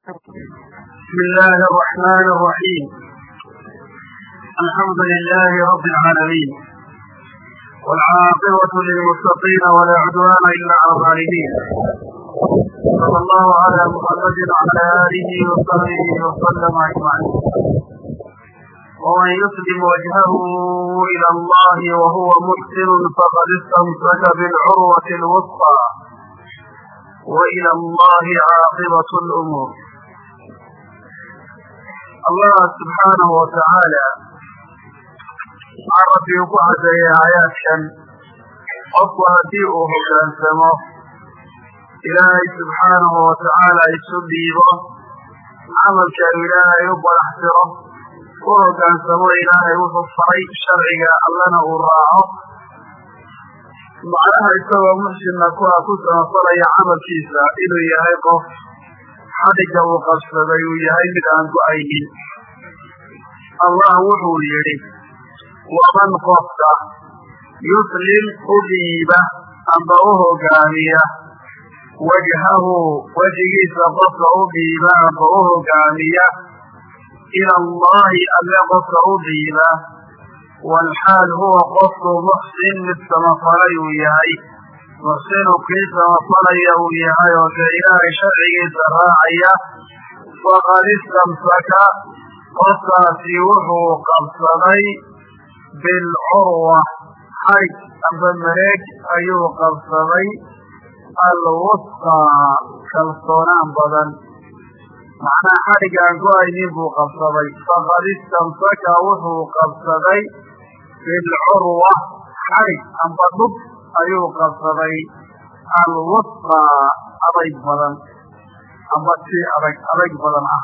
بسم الله الرحمن الرحيم الحمد لله رب العالمين والعاقبة للمتقين ولا عدوان إلا على الظالمين صلى الله على محمد وعلى آله وصحبه وسلم أجمعين ومن يسلم وجهه إلى الله وهو محسن فقد استمسك بالعروة الوثقى وإلى الله عاقبة الأمور allah subxaanahu watacaala waxaa rabbi ugu cadeeyay aayaadkan qofku haddii uu hoggaansamo ilaahay subxaanahu watacaala isu dhiibo camalka ilaahay u badaxtiro u hoggaansamo ilaahay wuxuu faray sharciga allana uu raaco macnaha isagoo muxsinna ku samafalaya camalkiisa inuu yahay qof xadhigga uu qabsaday uu yahay mid aan go'aynin allah wuxuu yidhi waman qofka yuslim u dhiiba amba u hogaamiya wajhahu wejigiisa qofka u dhiiba amba u hogaamiya ila allahi alle qofka u dhiiba walxaal huwa qofku muxsin mid samafalay uu yahay muxsinu kii samafalaya uu yahay oo dee ilaahay sharcigiisa raacaya faqad istamsaka qofkaasi wuxuu qabsaday bilcurwa xarig amba mareeg ayuu qabsaday alwusqaa kalsoonaan badan macnaha xadhig aan go'aynin buu qabsaday faqad istamsaka wuxuu qabsaday bilcurwa xarig amba dhub ayuu qabsaday alwusqaa adayg badan. Amba si adag adayg badan ah.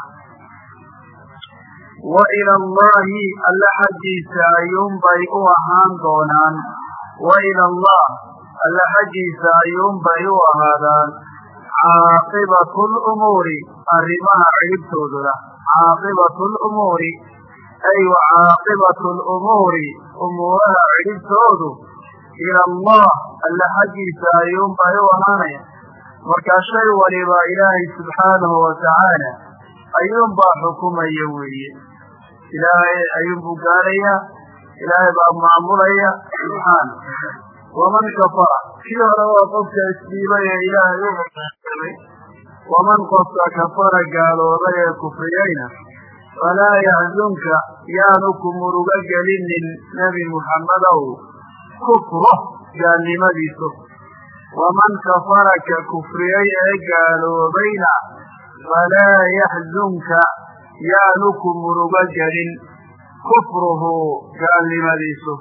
Wa ila allahi alle xaggiisa ayuunbay u ahaan doonaan wa ila allah alle xaggiisa ayuunbay u ahaadaan caaqibatu lumuuri arrimaha cidhibtooduna caaqibatu lumuuri ay wa caaqibatu lumuuri umuuraha cidhibtoodu ila allah alle xaggiisa ayuunbay u ahaanaya markaa shay waliba ilaahay subxaanahu watacaala ayuunbaa xukumaya weeye ilaahay ayuunbuu gaarayaa ilaahay baa maamulaya subxaana waman kafara kii hore waa qofka isdhiibay ee ilaahay u hogaansamay waman qofka kafara gaaloobay ee kufriyayna falaa yaxzunka yaanu ku murugo gelinin nebi muxammadow kufro gaalnimadiisu. Waman kafara ka kufriyay ee gaaloobayna falaa yaxzunka yaanu ku murugo gelin. Kufruhu gaalnimadiisu.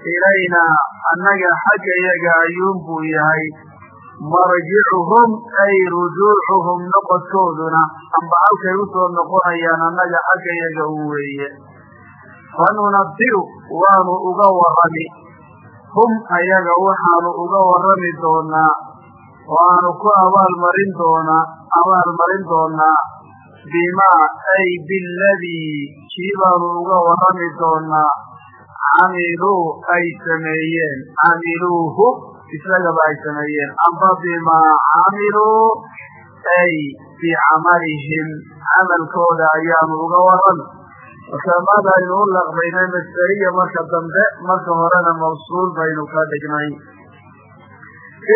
Ilaynaa annaga xagga yaga ayuunbuu yahay. Marjicuhum ay rujuucuhum noqodkooduna amba halkay u soo noqonayaan annaga xagga yaga u weeye. Fanunabbi'u waanu uga warrami hum ayaga waxaanu uga warrami doonaa waanu ku abaalmarin doonaa abaalmarin doonaa bimaa ay biladii kii baanu uga warrami doonaa. Camiluu ay sameeyeen camiluuhu isagaba ay sameeyeen. Amba bimaa camiluu ay bicamalihim camalkooda ayaanu uga warrami marka maadaynu u laqbaynay masderiya marka dambe marka horena mawsuul baynu ka dhignay.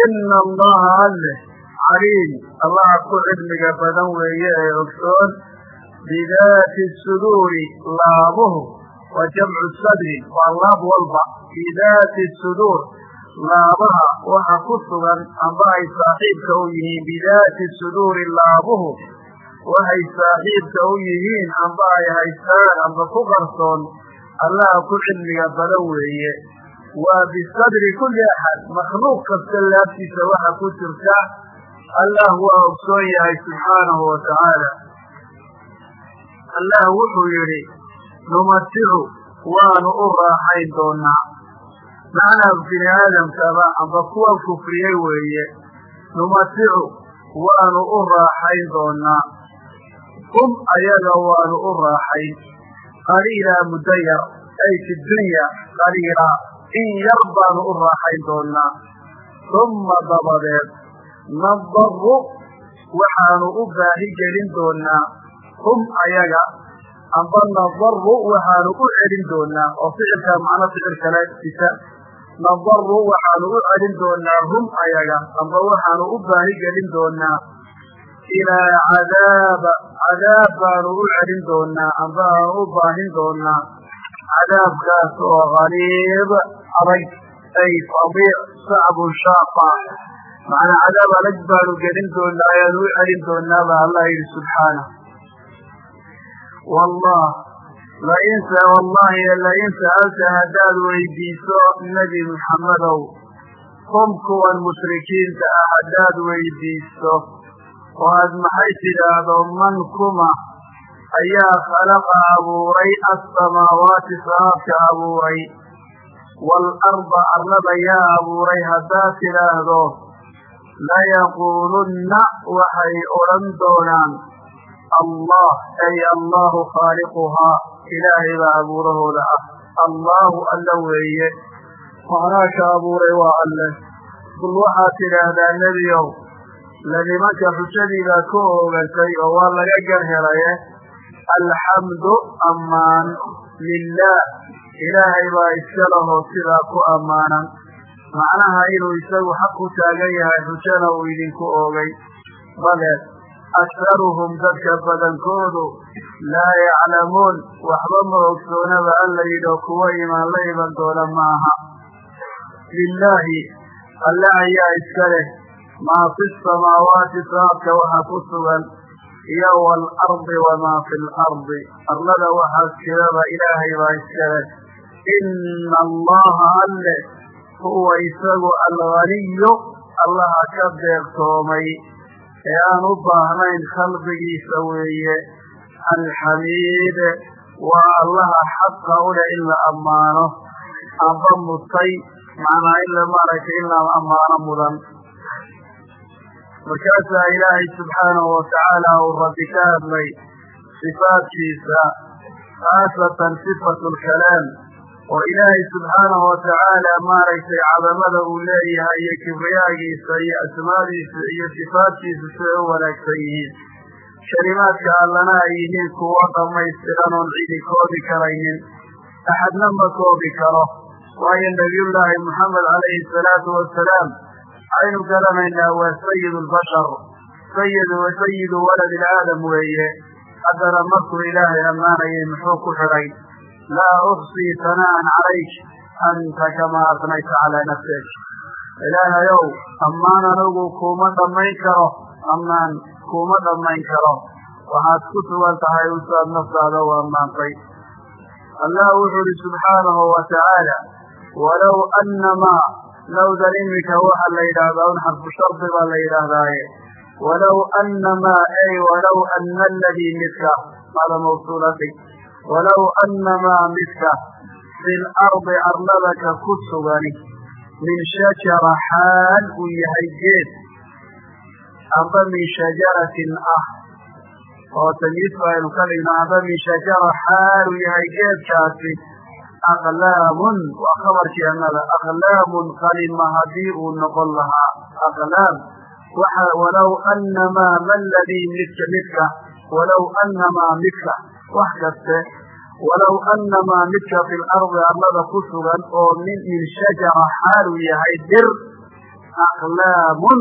Ina allaha alleh caliim allaha ku cilmiga badan weeye ee ogsoon bidaati suduuri laabuhu waa jamcu sadri waa laab walba bidaati suduur laabaha waxa ku sugan amba ay saaxiibka u yihiin bidaati suduuri laabuhu waxay saaxiibka u yihiin amba ay haystaan amba ku qarsoon allaha ku cilmiga badan weeye. Waa bisadri kulli axad makhluuq kasta laabtiisa waxa ku jirta allah waa ogsoon yahay subxaanahu wa tacaala. Allah wuxuu yidhi numaticu waanu u raaxayn doonaa. Macnaa bini aadamkaba amba kuwa kufriyey weeye. Numaticu waanu u raaxayn doonaa hum ayaga waanu u raaxayn qaliilaa muddo yar ay fi dunya qaliila in yar baanu u raaxayn doonaa uma dabadeed nadaru waxaanu u baahi gelin doonaa hum ayaga amba nadaru waxaanu u celin doonaa oo ficilkaa macno ficil kale sita nadaru waxaanu u celin doonaa hum ayaga amba waxaanu u baahi gelin doonaa ilaa cadaaba cadaab baanu u celin doonaa amba u baahin doonaa. Cadaabkaas oo qaliib adag ay fadiic sacbun shaaqa macnaa cadaab adag baanu gelin doonaa ayaanu u celin doonaa baa allah yidhi subxaana wallah lain wallahi lain sa'alta haddaad weydiiso nebi muxammedow hum kuwan mushrikiinta ah haddaad weydiiso oo aad maxay tidhaahdo man kuma ayaa khalaqa abuuray assamaawaati samaadka abuuray waalarda arlada yaa abuuray haddaad tidhaahdo layaquulunna waxay odhan doonaan allah ay allahu khaaliquhaa ilaahay baa abuurahooda ah allaahu alla weeye macnaaka abuuray waa alle bul waxaad tidhaahdaa nebiyow la nimanka xujadiibaa ku oogantay oo waa laga gar helaye alxamdu ammaan lilah ilaahay baa iska lahoo sidaa ku ammaanan macnaha inuu isagu xaq ku taagan yahay xujana uu idinku oogay bale akharuhum dadka badankoodu laa yaclamuun waxba ma ogsoonaba alla yidhoo kuwa imaan la iman doona maaha lilaahi alle ayaa iska leh maa fi samaawaati samaadka waxa ku sugan iyo waalardi wamaa fi lardi arlada waxaa jiraba ilaahay baa iska leh ina allaha alle huwa isagu alganiyo allaha ka deeqtoomay ee aan u baahnayn khalqigiisa weeye alxamiid waa allaha xaqa u leh in la ammaano amba mutay macnaa in la in la ammaano mudan markaasaa ilaahay subxaanahu watacaala uu rabbi ka hadlay sifaadkiisa khaasatan sifatu lkalaam oo ilaahay subxaanahu watacaala maaragtay cadamada uu leeyahay iyo kibriyaagiisa iyo asmaadiisa iyo sifaadkiisa siday u wanaagsan yihiin. Kalimaadka allana ay yihiin kuwo dhamaystiran oon cidi koobi karaynin axadna ma koobi karo waayo nabiyullaahi moxamed calayhi salaatu wasalaam waxaynu garanaynaa waa sayid lbashar sayid sayidu waladi aadam weeye haddana markuu ilaahay ammaanayay muxuu ku xidhay laa uxsii sana'an calayk anta kamaa asnayta calaa nafsik ilaahayow ammaan anigu kuuma dhammayn karo ammaan kuuma dhammayn karo waxaad ku sugan tahay usaad naftaada u ammaantay allah wuxuu uhi subxaanahu annamaa lowdan iminka waxa la yidhaahdaa un xarfu shardi baa la yidhaahdaaye walow annamaa ay walow ana aladii midka maada mawsuulati walow annamaa midka fi lardi arladaka ku sugani min shajara xaal uu yahay geed amba min shajaratin ah oo tamyiis ba aynu ka dhigno amba min shajara xaal uu yahay geedkaasi aqlaamun waa khabarkii annada aqlaamun qalima haddii uu noqon lahaa aqlaam waxa walow annamaa ma ladii midka midka walow annamaa midka wax kaste walow annamaa midka fi lardi arlada ku sugan oo min min shajara xaal uu yahay dir aqlaamun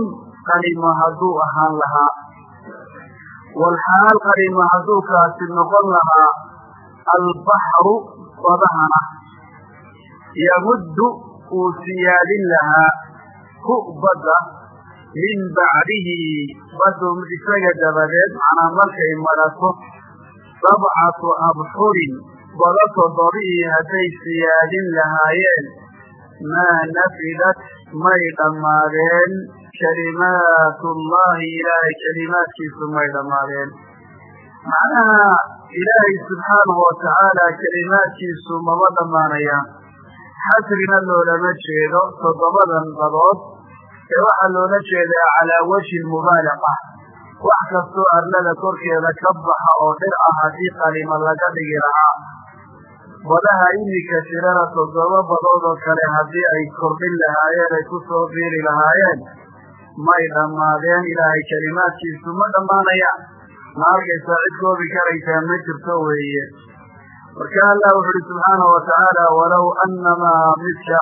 qalima hadduu ahaan lahaa walxaal qalima hadduu kaasi noqon lahaa badahana yamuddu uu siyaadin lahaa hu badda min bacdihi badu isaga dabadeed macnaa markay marato sabcatu abxurin bado toddobihii hadday siyaadin lahaayeen maa nafidat may dhammaadeen kalimaatullahi ilaahay kalimaadkiisu may dhammaadeen macnaha ilaahay subxaanahu watacaala kalimaadkiisu mama dhammaanayaan xasrina loolama jeedo toddobadan badood ee waxaa loola jeedaa calaa wajhi mubaalaqa wax kastoo arlada korkeeda ka baxa oo dhir ah haddii qalima laga dhigi lahaa. Badaha iminka jirana toddoba badood oo kale haddii ay kordhin lahaayeen ay ku soo biiri lahaayeen may dhammaadeen ilaahay kelimaadkiisu ma dhammaanayaan ma arkaysaa cid koobi karaysaa ma jirto weeye. Marka allah wuxu uhi subxaanahu watacaala walow annamaa midka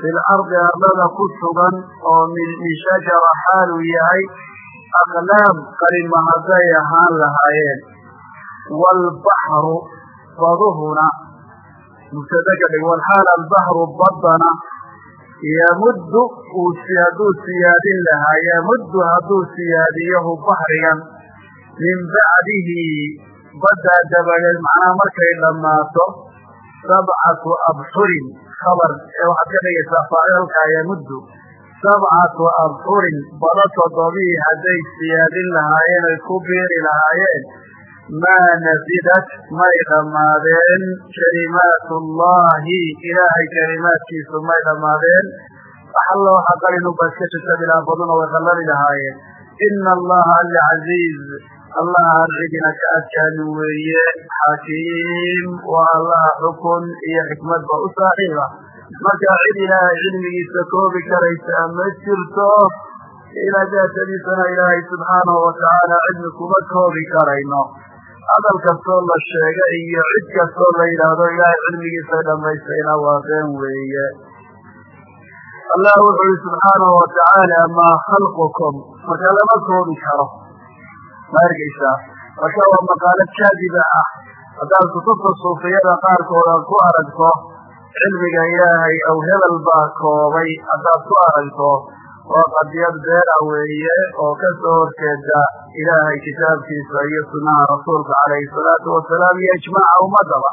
fi lardi ardada ku sugan oo min shajara xaaluu yahay aqlaam qalima hadday ahaan lahaayeen. Waalbaxru baduhuna. Mubtada ka dhig walxaal albaxru badana. Yamuddu uu hadduu siyaadin lahaa yamuddu hadduu siyaadiyahu baxrigan min bacdihi baddaa dabadeed macnaha markay dhammaato sabcatu abxurin khabar ee waxaad ka dhigaysaa faacilkaa yamuddu sabcatu abxurin bado toddobihii hadday siyaadin lahaayeen ay ku biiri lahaayeen maa nafidat may dhammaadeen kalimaatu llahi ilaahay kalimaadkiisu may dhammaadeen waxalla waxa qalinuba iska jirta bilaa baduna way qallali lahaayeen ina allaha alla casiiz allaha arcidina ka adkaani weeye xakiim waa allaha xukun iyo xikmadba u saaxiiba markaa cid ilaahay cilmigiisa koobi karaysaa ma jirto ilaa daatadiisana ilaahay subxaanahu watacaala cilmi kuma koobi karayno hadal kastoo la sheega iyo cid kastoo la yidhaahdo ilaahay cilmigiisa dhammaystayna waa been weeye allah wuxuu yihi subxaanahu watacaala maa khalqukum marka lama koobi karo ma ergeysaa marka waa maqaalo kaadiba ah haddaad kutubta suufiyada qaarkood aad ku aragto cilmiga ilaahay aw hebel baa koobay haddaad ku aragto waa qadiyad beera weeye oo ka soo horjeeda ilaahay kitaabkiisa iyo sunaha rasuulka calayhi salaatu wasalaam iyo ijmaaca ummadaba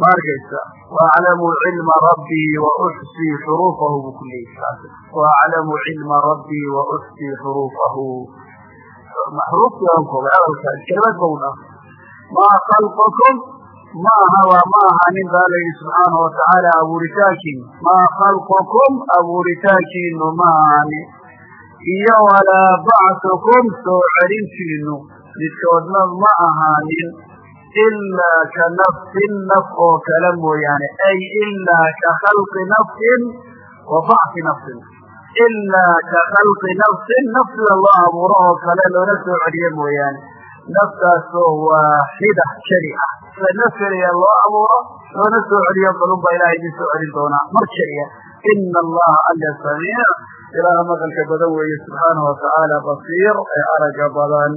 ma arkaysa waaclamu cilma rabbii wa uxsii xuruufahu buu ku leeyahy waaclamu cilma rabbii wa uxsii xuruufahu maxruuftii aan koobay hadalkaas kelmad bow dhah maa khalqukum ma aha waa ma ahanin baa la yidhi subxaanahu watacaala abuuritaankiinu maa khalqukum abuuritaankiinu ma ahanin iyo walaa bactukum soo celintiinu midkoodna ma ahaanin ilaa ka nafsin naf oo kale mooyaane ay ilaa ka khalqi nafsin wa bacti nafsin ilaa ka khalqi nafsin naf sida loo abuuro oo kale loola soo celiye mooyaane naftaasoo waaxida keli ah sida loo abuuro loona soo celiyo balun baa ilahay idin soo celin doonaa mar keliya ina allaha alla samiic ilaaha maqalka badan weeye subxaanahu watacaala basiir ee aragga badan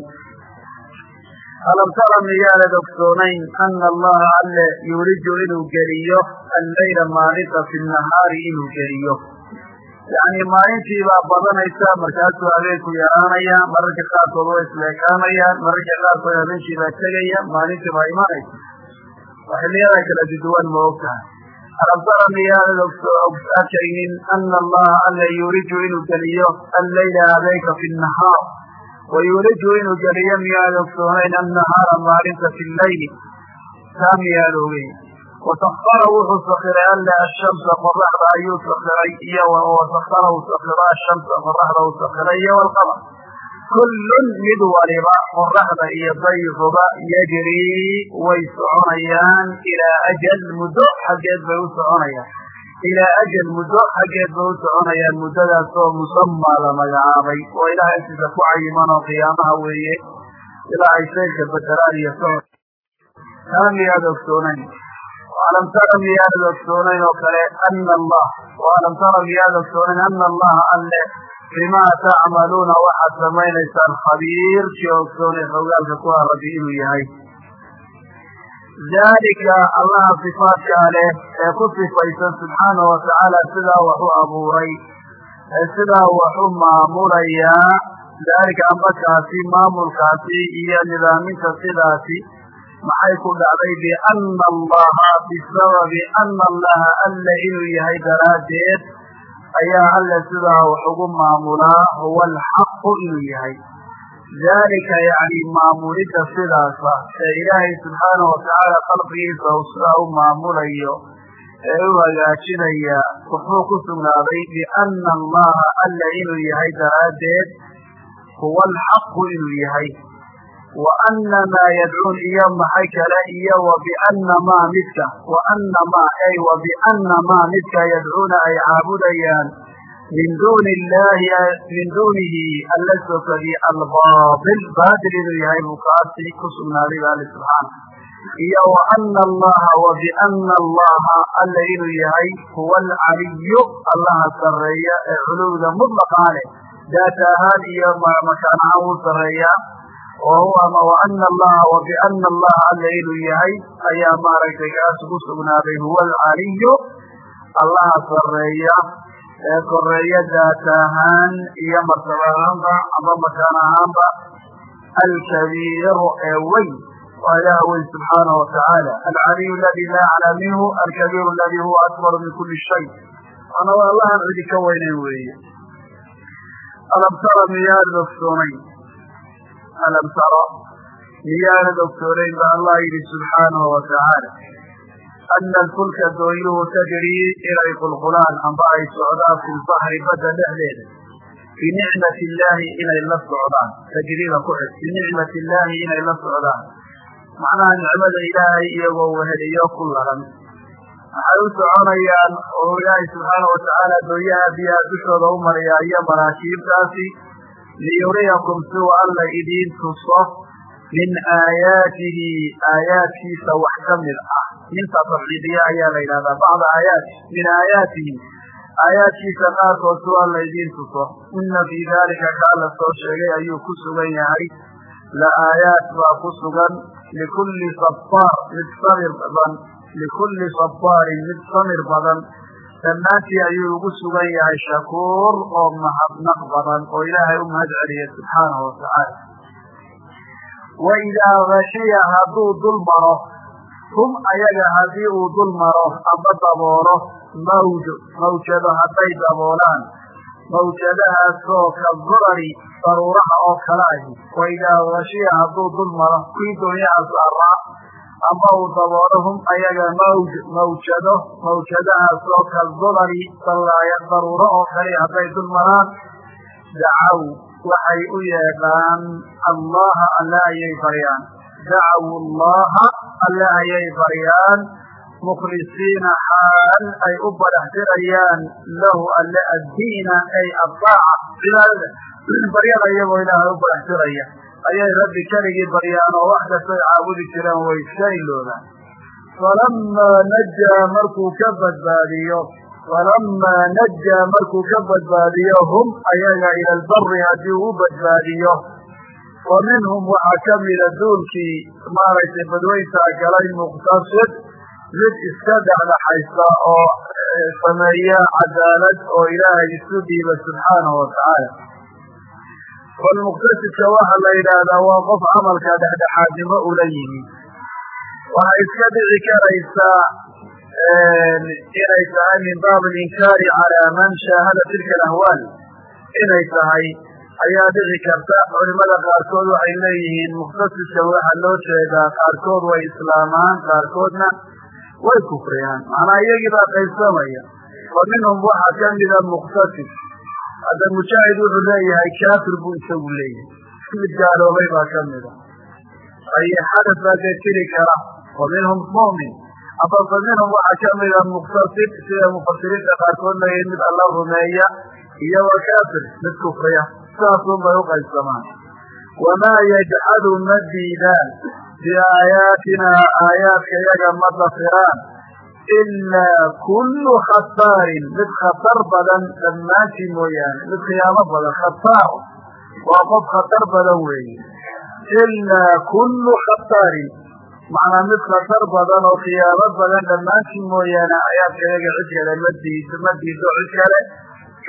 alam tara miyaanad ogsoonayn ana allaha alle yuuliju inuu geliyo allayla maalinta fi nahaari inuu geliyo yacni maalintii baa badanaysa markaasuu habeenku yaraanaya mararka qaarkood waa isleekaanayaan mararka qaarkood habeenkii baa tegaya maalintii baa imanaysa waa xilliyada kala duduwan ma og tahay alam tara miyaanad arkaynin ana allaha alla yuuliju inuu geliyo allayla habeenka fi nahaar. Wa yuuliju inuu geliyo miyaanad ogsoonayn annahaara maalinta fi llayli taa miyaad ogeyn wasakara wuxuu sakiray alla ashamsa qoraxda ayuu sakiray iyo wasakara uu sakiro ashamsa qoraxda uu sakiray iyo walqamar kullun mid waliba qoraxda iyo dayruba yajrii way soconayaan ilaa ajal muddo xaggeed bay u soconayaan ilaa ajal muddo xaggeed bay u soconayaan muddadaas oo musamaa la magacaabay oo ilahay agtiisa ku cayiman oo qiyaamaha weeye ilaa ay saylka bedelaan iyo socod taa miyaad ogsoonayn alam tara miyaanad ogsoonayn oo kale ana allah alam tara miyaad ogsoonayn ana allaha alle bimaa tacmaluuna waxaad samaynaysaan khabiir kii ogsoonay xogaalka ku rabbi inuu yahay daalika allaha sifaadkaa leh ee ku sifaysan subxaanahu watacaala sidaa wax u abuuray sidaa wax u maamulayaa daalika ambakaasi maamulkaasi iyo nidaaminta sidaasi maxay ku dhacday biana allaha bisababi ana allaha alla inuu yahay daraaddeed? Ayaa alle sidaa wax ugu maamulaa huwa alxaqu inuu yahay. Daalika yacni maamulidda sidaasa ee ilaahay subxaanahu watacaala khalqigiisa uu sidaa u maamulayo ee u hagaajinaya wuxuu ku sugnaaday biana allaha alla inuu yahay daraaddeed huwa alxaqu inuu yahay wa ana maa yadcuun iyo maxay kale iyo wa biana maa midka wa ana maa ay wa biana maa midka yadcuuna ay caabudayaan min duni illahi min dunihi alla sokadii albaatil baatil inuu yahay buu kaasi ku sugnaaday ba alle subxaana iyo wa ana allaha wa biana allaha alla inuu yahay huwa alcaliyu allaha sarreeya ee culuwda mutlaqaa leh daata ahaan iyo makaan ahaan wuu sarreeyaa ana allaha wa biana allaha alla inuu yahay ayaa maaragtay kaas ku sugnaaday huwa alcaliyu allaha sarreeya ee koreeya daata ahaan iyo martaba ahaanba amba makaan ahaanba alkabiiru ee weyn waa ilaah weyn subxaanahu watacaala alcaliyu aladi laa aclaa minhu alkabiiru aladi huwa akbaru min kuli shay waana waa allahan cidi ka weyneyn weeye alam tara miyaanad ogsoonayn alam tara miyaanad ogsoonayn ba allah yidhi subxaanahu watacaala ana alfulka doonyuhu tajrii inay qulqulaan amba ay socdaan fi lbahri badda dhexdeeda binicmati illaahi inay la socdaan tajriida ku xig binicmati illaahi inay la socdaan macnaha nicmada ilaahay iyagoo weheliyo ku laran waxay u soconayaan oo ilaahay subxaanau watacaala doonyaha biyaha dushooda u maraya iyo maraakiibtaasi liyuriyakum siuu alla idiin tuso min aayaatihi aayaadkiisa wax ka mid ah minta tabciidiya ayaa la yidhahdaa bacda aayaati min aayaatihi aayaadkiisa qaarkood siuu alla idiin tuso ina fii dalika kaa la soo sheegay ayuu ku sugan yahay la aayaat baa ku sugan likulli sabaar mid samir badan likulli sabaarin mid samir badan dhammaantii ayuu ugu sugan yahay shakuur oo mahadnaq badan oo ilaahay u mahad celiya subxaanahu watacaala wa idaa gashiya hadduu dul maro hum ayaga haddii uu dul maro amba daboolo mawj mawjado hadday daboolaan mawjadahaasoo ka durari daruuraha oo kale ahi. Wa idaa gashiya hadduu dul maro kii doonyaha saaraa amba uu daboolo ayaga mawj mawjado mawjadahaasoo ka durari dallaaya daruuro oo kale hadday dul maraan dacaw waxay u yeedhaan allaha alle ayay baryaan dacaw allaha alle ayay baryaan mukhlisiina xaal ay u badaxtirayaan lahu alle addiina ay addaaca cibaadada baryada iyagoo ilaahay u badaxtiraya ayay rabbi keligii baryaan oo wax kastay caabudi jireen way iska iloobaan falamaa najaa markuu ka badbaadiyo falamaa najaa markuu ka badbaadiyo hum ayaga ila albari haddii uu badbaadiyo. Wa minhum waxaa ka mida duulkii maaragtay badweyntaa galay muqtasid mid iska dhexdhexaysa oo sameeya cadaalad oo ilaahay isu dhiiba subxaanahu watacaala falmuqtasidka waxaa la yidhaahdaa waa qof camalka dhexdhexaadnimo ula yimi waxay iska dhici karaysaa inay tahay min baab alinkaari calaa man shaahada tilka alahwaal inay tahay ayaa dhici karta culimada qaarkood waxay leeyihiin muqtasidka waxaa loo jeedaa qaarkood way islaamaan qaarkoodna way kufriyaan macnaa iyagii baa qaybsamaya wa minhum waxaa ka mida muqtasid hadda mujaahid wuxuu leeyahay kaafir buu isagu leeyahay. Mid gaaloobay baa ka mida ay xadas baa dee jiri kara. Wa minhum mu'min. Aba fa minhum waxaa ka mida muqtasid sida mufasiriinta qaarkood leeyahay mid alla rumeeya iyo wa kaafir mid kufriya. Sidaasun bay u qaybsamaan. Wamaa yajxadu ma diidaan biaayaatinaa aayaadka yaga ma ilaa kullu khataarin mid khatar badan dhammaantii mooyaane mid khiyaamo badan khataar waa qof khatar badan weeye ilaa kullu khataarin macnaa mid khatar badan oo khiyaamo badan dhammaantii mooyaane aayaadka yaga cid kale ma diido ma diido cid kale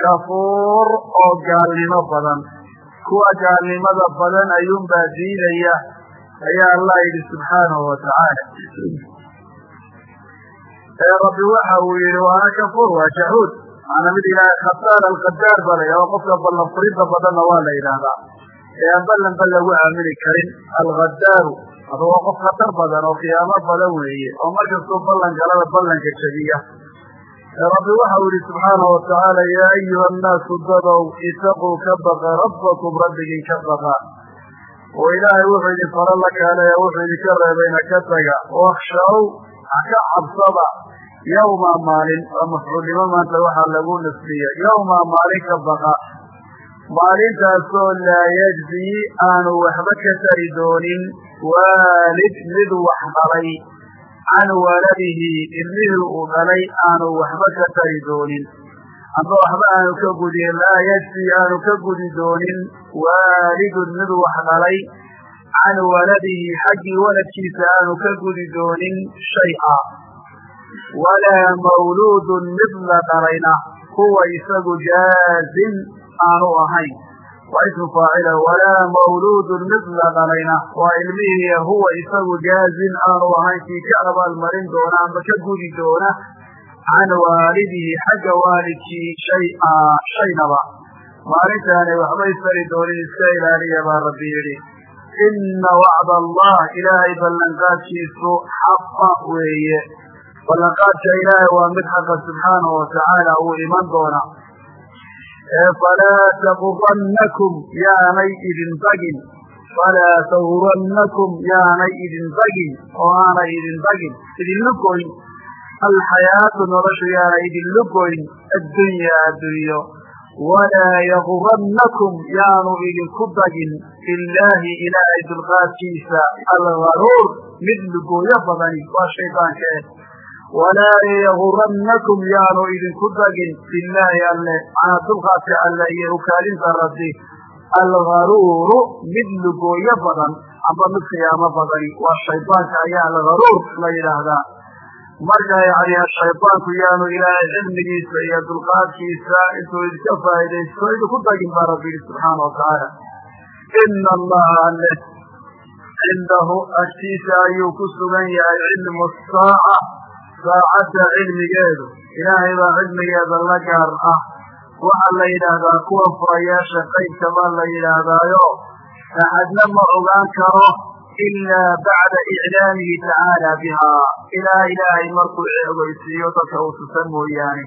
kafuur oo gaalnimo badan kuwa gaalnimada badan ayuunbaa diidaya ayaa allah yidhi subxaanahu watacaala rabbi waxa uu yihi waana kafuur waa jahuud maana mid ilaahay khataar alkhadaar ba la yidhahda qofka ballan furidda badanna waa la yidhaahdaa. Ee aan ballanba lagu aamini karin alkhadaaru aba waa qof khatar badan oo khiyaamo badan weeye oo markastuu ballan galada ballanka jabiya. Rabbi waxa uu yihi subxaanahu watacaala yaa ayuha annaasu dadow itaquu ka baqa rabbakum rabbigin ka baqa. Oo ilaahay wuxuu idin faro la kaaleya wuxuu idinka reebayna ka taga wakshaw haka cabsada yawma maalin oo mafcuulnimo maanta waxaa lagu nasbiya. Yawma maalin ka baqa. Maalintaasoo laa yajzii aanu waxba ka tari doonin. Waalid mid wax dhalay. Can waladihi ilmihii uu dhalay aanu waxba ka tari doonin. Amba waxba aanu ka gudin laa yajzii aanu ka gudi doonin. Waalidun mid wax dhalay. Can waladihi xaggii waladkiisa aanu ka gudi doonin shay-a walaa mawluudun mid la dhalayna huwa isagu jaazin aanu ahayn waa ismu faacila walaa mawluudun mid la dhalayna waa ilmihii huwa isagu jaazin aanu ahayn kii ka abaalmarin doona amba ka gudi doona can waalidihi xagga waalidkii shaya shaynaba maalintaanay waxba isfari doonin iska ilaaliya baa rabbi yidhi ina wacda allah ilaahay ballanqaadkiisu xaqa weeye ballanqaadka ilaahay waa mid xaqa subxaanahu watacaala uu iman doona. Falaa taqurannakum yaanay idin bagin. Falaa tagurannakum yaanay idin bagin. Oo aanay idin bagin. Idinla goyn alxayaatu noloshu yaanay idinla goyn addunyaa addunyo walaa yagurannakum yaanu idinku dagin billaahi ilaahay dulqaadkiisa algaruur mid lugooyo badani waa shaydaanka eh walaa yagurannakum yaanu idinku dagin billaahi alle dulqaadka alle iyo ukaalinta rabbi algaruuru mid lugooyo badan amba mid khiyaamo badani waa shaydaanka ayaa algaruur la yidhaahdaa marka yani shaydaanku yaanu ilaahay cilmigiisa iyo dulqaadkiisa intuu idinka faa'idaysto idinku dagin baa rabbi yihi subxaana watacaala ina allaha alle cindahu agtiisa ayuu ku sugan yahay cilmu saaca saacadda cilmigeedu. Ilaahay baa cilmigeeda la gaar ah. Waxaa la yidhaahdaa kuwa furayaasha qaybka baa la yidhaahdaayo. Axadna ma ogaan karo ilaa bacda iclaamihi tacaala bihaa ilaa ilaahay markuu eegeysiiyo dadka uu tusan mooyaane.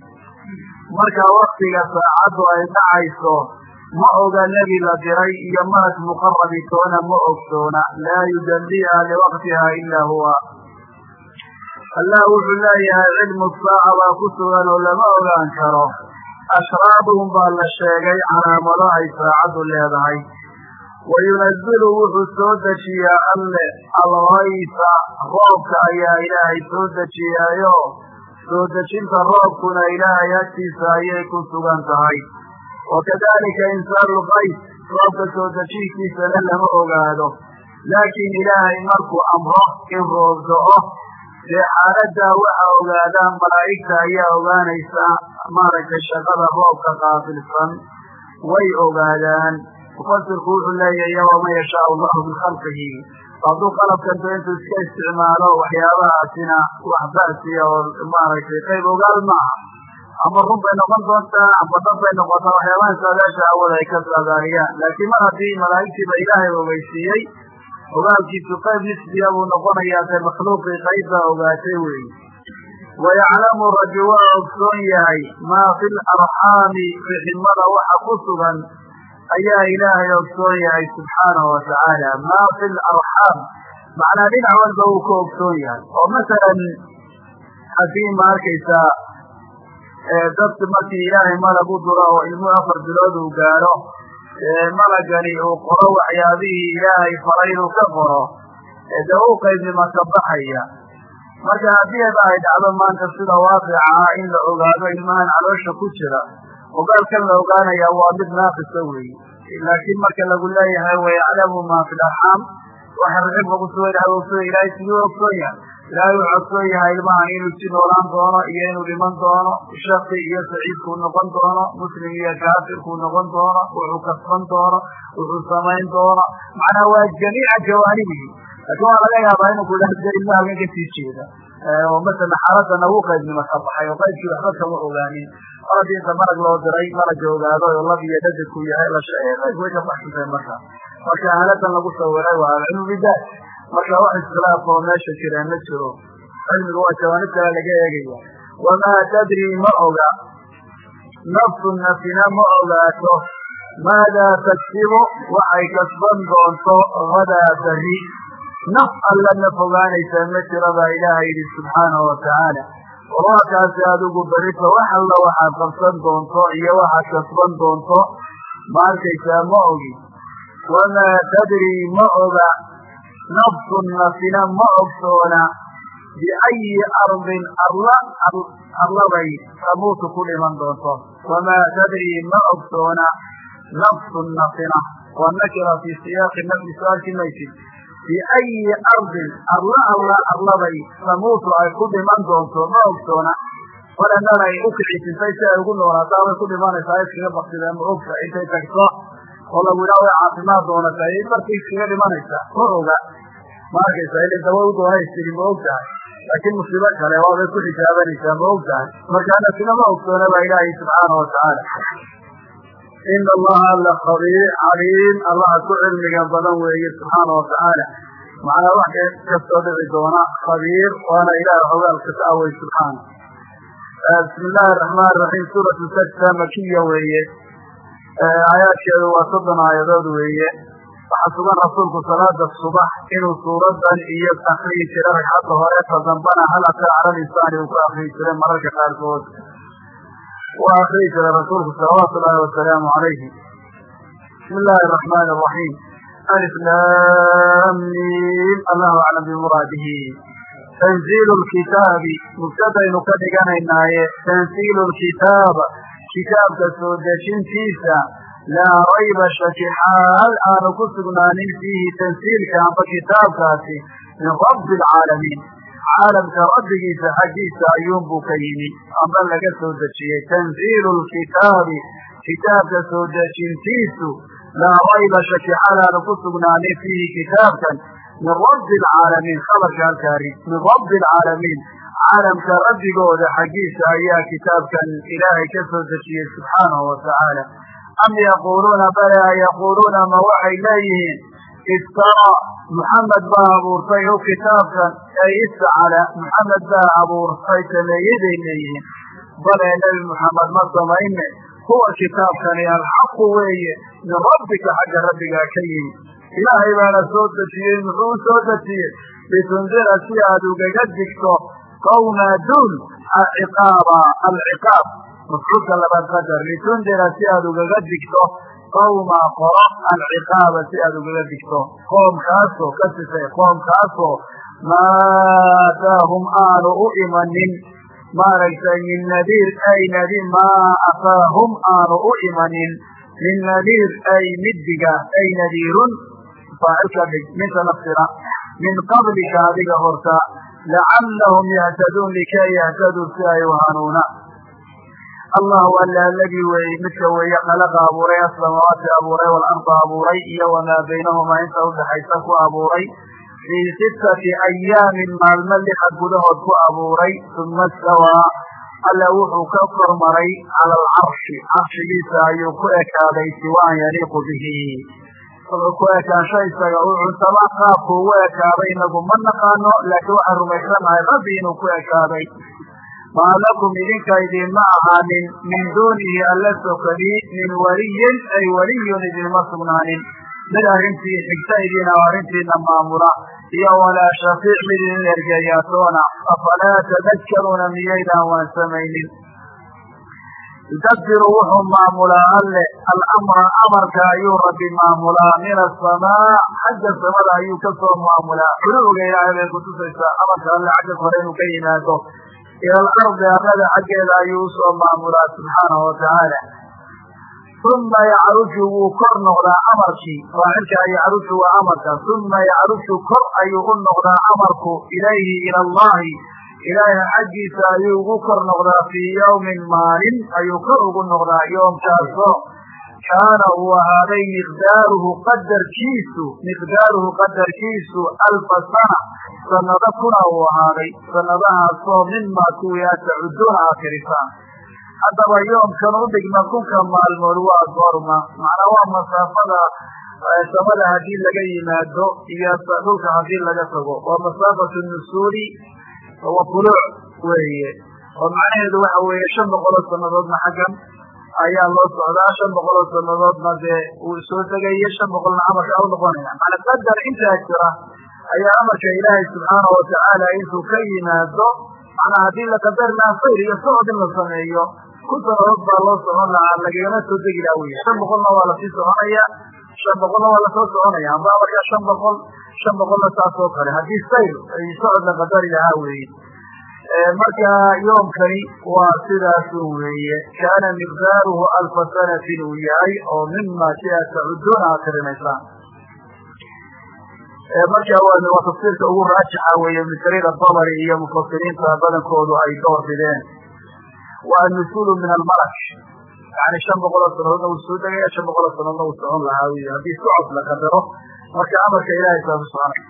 Marka waktiga saacaddu ay dhacayso ma oga nebi la diray iyo malak muqarabi toona ma ogsoona laa yudalliha liwaqtiha ilaa huwa allah wuxuu leeyahay cilmu saaca baa ku sugan oo lama ogaan karo. Ashraaduhum baa la sheegay calaamado ay saacaddu leedahay. Wayunazilu wuxuu soo dejiyaa alle. Algaysa roobka ayaa ilaahay soo dejiyaayo. Soo dejinta roobkuna ilaahay agtiisa ayay ku sugan tahay. Wakadalika insaalu lgays roobka soo dejinkiisana lama ogaado. Laakiin ilaahay markuu amro in roob do-o dee xaaladdaa waxa ogaadaan malaa'igta ayaa ogaanaysa maaragtay shaqada roobka qaabilsan way ogaadaan. Mufasirku wuxuu leeyahy wama yashaa allahu min khalqihi hadduu qalabkanto intuu iska isticmaalo waxyaabahaasina wax ba'siya oo maaragtay qayb ogaal maaha ama run bay noqon doontaa amba dad bay noqotaa waxyaabaha saadaasha awooda ay ka saadaariyaan laakiin mar haddii malaa'igtiiba ilaahay ogeysiiyey ogaalkiisu qayb nisbiya buu noqonayaa dee makhluuqii qayb baa ogaatay weyi wayaclamu rabbi waa ogsoon yahay maa fi larxaami riximada waxa ku sugan ayaa ilaahay ogsoon yahay subxaanahu watacaala maa fi larxaam macnaa dhinac walba uu ka ogsoon yahay. Oo masalan haddii ma arkaysaa dadki markii ilaahay malag u duro oo ilmuhu afar bilood uu gaadho malagani uu qoro waxyaabihii ilaahay faray inuu ka qoro. Dee u qaybnima ka baxaya. Marka haddii aba ay dhacdo maanta sida waaqica in la ogaado ilmahan caloosha ku jira ogaalkan la ogaanaya waa mid naaqisa weeye laakiin marka lagu leeyahay wayaclamu maa fi larxaam waxa rixibka kusuga ilahay ogsoon ilaahay siduu ogsoon yahay ilaahay wuxuu ogsoon yahay ilmahan inuu si noolaan doono iyo inuu dhiman doono shaqi iyo saciidkuu noqon doono muslim iyo kaafirkuu noqon doono wuxuu kasban doono wuxuu samayn doono. Macnaa waa jamiica jawaanibihi laakiin waa laga yaabaa inuu ku dhahdo ilmaha halkan ka sii jeeda. Oo masalan xaaladana wuu qaybnimo ka baxay oo qaybkii waxba kama ogaanin. Mar haddii inta marag loo diray maraga ogaado oo lab iyo dhadadku yahay la sheegay qayb way ka baxsantahay marka. Marka aaladan lagu sawiray waa alcilmu bidaat marka wax iskhilaaf oo meesha jira ma jiro. Cilmiga waa jawaanib kale laga eegaya wamaa tadri ma oga. Nafsu nafsina ma ogaato. Maadaa tagsibu waxay kasban doonto hadaa bari naf alla naf ogaanaysaa ma jiro baa ilaahay yidhi subxaanahu watacaala warwaakaasi adigu berita wax alla waxaad qabsan doonto iyo waxaad kasban doonto ma arkaysaa ma ogi. Wamaa tadri ma oga nafsun nafina ma ogsoona biayi ardin arla arlabay tamuutu ku dhiman doonto wamaa tadri ma ogsoona nafsun nafina waa nakira fii siyaaqi nafsi su'aalki maysid biayi ardin arla alla arlabay tamuutu ay ku dhiman doonto ma ogsoona walanana ay u kicitintay si ay ugu noolaataa way ku dhimanaysaa iskaga baktida ma ogta intay tagto oo lagu yidhaha way caafimaad doonata ay markii iskaga dhimanaysaa ma oga. Ma arkaysa dawa u doonaystiri ma og laakiin musiibo kale waabay ku xijaabanaysaa ma og tahay marka nafsina ma ogsoona baa ilaahay subxaana watacaala ina allaha alla khabiir caliim. Allaha ku cilmiga badan weeye subxaana watacaala macnaa wax kastoo dhici doona khabiir waana ilaah ogaalka ka awey subxaana bismi illaahi araxmaan raxiim suuratu sajda makiya weeye aayaadkeedu waa soddon aayadood weeye. Waxaa sugan rasuulku salaada subax inuu suuradan iyo akriyi jira ragcadda hore ta dambana hal ata cala lisaani uu ku akriyi jiray mararka qaarkood. Waa akriyi jiray rasuulku salawaatu ullaahi wasalaamu calayhi. Bismi illaahi araxmaani araxiim alif lam mim allahu aclam bimuraadihi tanziilu lkitaabi mubtadaynu ka dhiganaynaaye tanziilu lkitaab kitaabka soo dejintiisa laa rayba shaki xaal aanu ku sugnaanin fiihi tansiilka amba kitaabkaasi min rabbi alcaalamiin caalamka rabbigiisa xaggiisa ayuunbuu ka yimi amba laga soo dejiyey tanziilu lkitaabi kitaabka soo dejintiisu laa rayba shaki xaal aanu ku sugnaanin fiihi kitaabkan min rabbi alcaalamiin khabarka halkaari min rabbi alcaalamiin caalamka rabbigooda xaggiisa ayaa kitaabkan ilaahay ka soo dejiyey subxaanahu watacaala am yaquuluuna bale a yaquuluuna ma waxay leeyihiin? Iftara muxamed baa abuurtay hu kitaabkan ay istacala muxamed baa abuurtay sameeyaday leeyihiin. Bale nebi muxamed ma samayne. Huwa kitaabkani alxaqu weeye min rabbika xagga rabbigaa ka yimi. Ilaahay baana soo dejiyey muxuu u soo dejiyey? Litundira si aad ugaga digto qawma duun alciqaaba alciqaab mafcuulka labaad qadar litundira si aad ugaga digto qawma qoro alciqaaba si aad ugaga digto qoomkaasoo ka sifay qoomkaasoo maa aanu u imanin maaragtay min nadiir ay nadi maa ataahum aanu u imanin min nadiir ay middiga ay nadiirun faacilka dhig minta nafsira min qablika adiga horta lacallahum yahtaduun likay yahtaduu si ay u hanuuna allahu alla aladii weeye midka weeye khalaqa abuuray asamaawaati abuuray waalarda abuuray iyo wamaa baynahumaa inta udhaxaysa ku abuuray fii sittati ayaamin maalmo lixa gudahood ku abuuray uma istawaa alla wuxuu ka kormaray cala alcarshi carshigiisa ayuu ku ekaaday siwaan yaliiqu bihi wuxuu ku ekaansho isaga u cuntama qaabku ugu ekaaday inagu ma naqaano laakiin waxaan rumaysanahay rabbi inuu ku ekaaday. Maa lakum idinka idinma ahaanin min duunihi alla sokadii min waliyin ay waliyun idinma sugnaanin. Mid arrintii xigta idin oo arrintiina maamula iyo walaa shafiic mid idin ergeeyaatoona. Afalaa tadakkaruuna miyaydaan waan samaynin yudabbiru wuxuu maamulaa alle. Alamra amarka ayuu rabbi maamulaa. Min asamaa xagga samada ayuu ka soo maamulaa. Xuluuga ilaahay bay kutusaysaa amarka alle xagga kore inuu ka yimaado ila alardi arlada xaggeeda ayuu u soo maamulaa subxaanahu watacaala uma yacruju wuu kor noqdaa amarkii. Faacilka yacruju waa amarka. Uma yacruju kor ayuu u noqdaa amarku. Ilayhi ila allahi ilaahay xaggiisa ayuu ugu kor noqdaa fii yawmin maalin ayuu kor ugu noqdaa yoomkaasoo. Kaana uu ahaaday miqdaaruhu qadarkiisu miqdaaruhu qadarkiisu alfa sana. Sanado kuna uu ahaaday sanadahaasoo mimaa kuwia tacuduuna aa tirisaan haddaba yoomkan u dhigma kunka maalmood waa goorma. Macnaa waa masaafada samada haddii laga yimaado iyo dhulka haddii laga tago. Waa masaafatu nusuuli wa fuluuc weeye. Oo macnaheedu waxa weeye shan boqoloo sanadoodna xaggan. Ayaa loo socdaa shan boqoloo sanadoodna dee uu soo tegayo shan boqolna amarka u noqonaya. Macna qadar intaa jira ayaa amarka ilaahay subxaanahu watacaala intuu ka yimaado macnaa haddii la lahaa sayr iyo socod in la sameeyo kun sanadood baa loo socon lahaa lagagama soo degi laha wey shan boqolna waa la sii soconaya shan boqolna waa la soo soconaya. Amba markaa shan boqol shan boqolna saas oo kale. Haddii sayr socod la qadari lahaa weeye. Marka yoomkani waa sidaasu weeye. Kaana miqdaaruhu alfa sanatin uu yahay oo mima shia tacuduuna aad tirinaysaan. Marka waa tafsiirka ugu raajixa weeye jariir adabari iyo mufasiriinta badankoodu ay door bideen wa annusulu min almalak yani shan boqol oo sanadoodna wuu soo degaya shan boqol oo sanadoodna wuu socon lahaa wy haddii socod la qadaro marka amarka ilahay saasu soconay.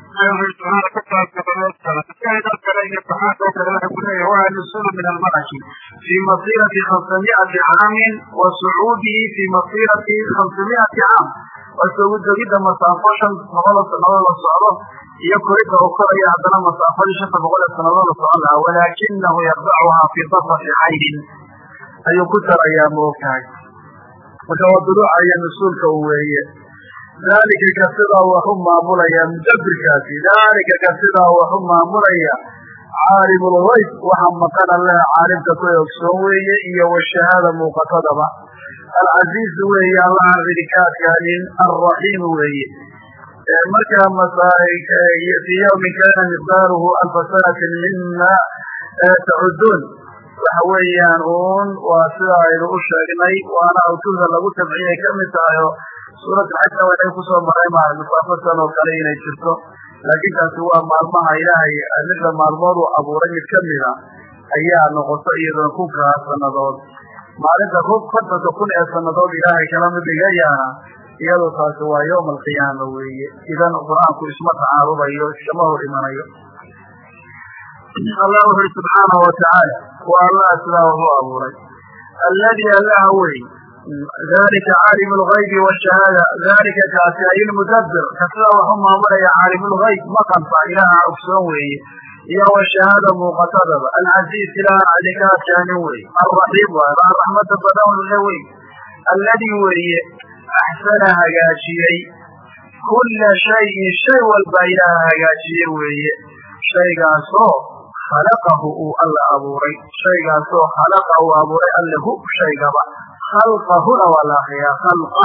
Nusulu min almalaki fi masirati hamsamiati caamin wa sucuudihi fi masirati hamsamiati caam. Waa soo degidda masaafo shan boqol oo sanadood la socdo iyo korinta u koraya haddana masaafadii shanta boqol ee sanadood la socon lahaa walaakinahu yaqdacuhaa fi basati caynin. Ayuu ku tarayaa maogtahay marka waa duruuca nusuulka u weeye dalika ka sidaa wax u maamulaya mudabirkaasi. Dalika ka sidaa wax u maamulaya caalimulgayb waxa maqan alleh caalimka ku ogsoon weeye iyo washahaada muuqatadaba. Alcaziizu weeye allaha cidikaadkaanin alraxiimu weeye. Markaa fii yawmin kana miqdaaruhu alfa sanatin mima tacuduun waxa weeyaan uun waa sida aynu u sheegnay waana awtuda lagu tabciyay ka mid tahay oo suuratulxajna waynay ku soo maray maa masaafo san oo kale inay jirto. Laakiin taasi waa maalmaha ilaahay midda maalmood uu abuuray mid kamida ayaa noqoto iyadoo kunkaa sanadood maalinta kontonka kun ee sanadood ilaahay kala mid dhigayaana iyadoo taasi waa yawma alqiyaama weeye. Idan qur'aanku isma tacaarubayo iskama hor imanayo. Allah wuxu subxaanahu watacaala wa allah sidaa wuxuu abuuray. Alladii allaha wey dalika caalim lgaybi washahaada dalika kaasi ay ilmudabir ka sidaa waxu maamulaya caalimulgayb maqanfa ilaaha ogsoon weeye iyo washahaada muuqatadaba alcaziiz ilaha adikaadkaanin wey alraxiim waay baa raxmada badan le wey alladii weeye axsana hagaajiyey kula shayin shay walba ilaaha hagaajiye weeye shaygaasoo khalaqahu uu alla abuuray shaygaasoo khalaqa uu abuuray alle hu shaygaba khalqahuna waa la akriyaa khalqa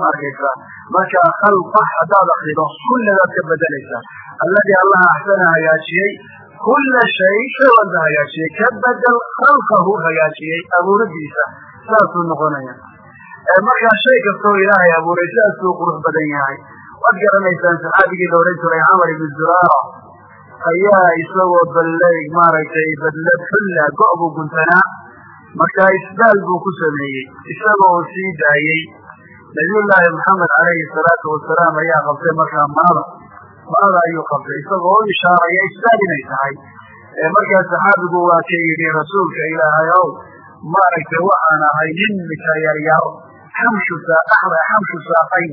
ma arkaysaa marka khalqa haddaad akrido kulladaad ka bedelaysaa alladii allaha axsana hagaajiyey kula shay shay walba hagaajiyey ka bedel khalqahu hagaajiyey abuuridiisa saasuu noqonaya markaa shay kastoo ilaahay abuuray sidaasuu qurux badan yahay waad garanaysaan saxaabigii la odhan jiray camar ibn zuraara ayaa isagoo balley maaragtay badlad xulla go' buu guntanaa markaa isbaal buu ku sameeyey isagoo sii daayey. Nabiyullaahi maxamed calayhi salaatu wasalaam ayaa qabtay markaa marada. Marada ayuu qabtay isagoo u ishaaraya isbaal inay tahay. Markaa saxaabigu waa ka yidhi rasuulka ilaahay ow maaragtay waxaan ahay nin mika yaryar xamshu xamshu saaqayn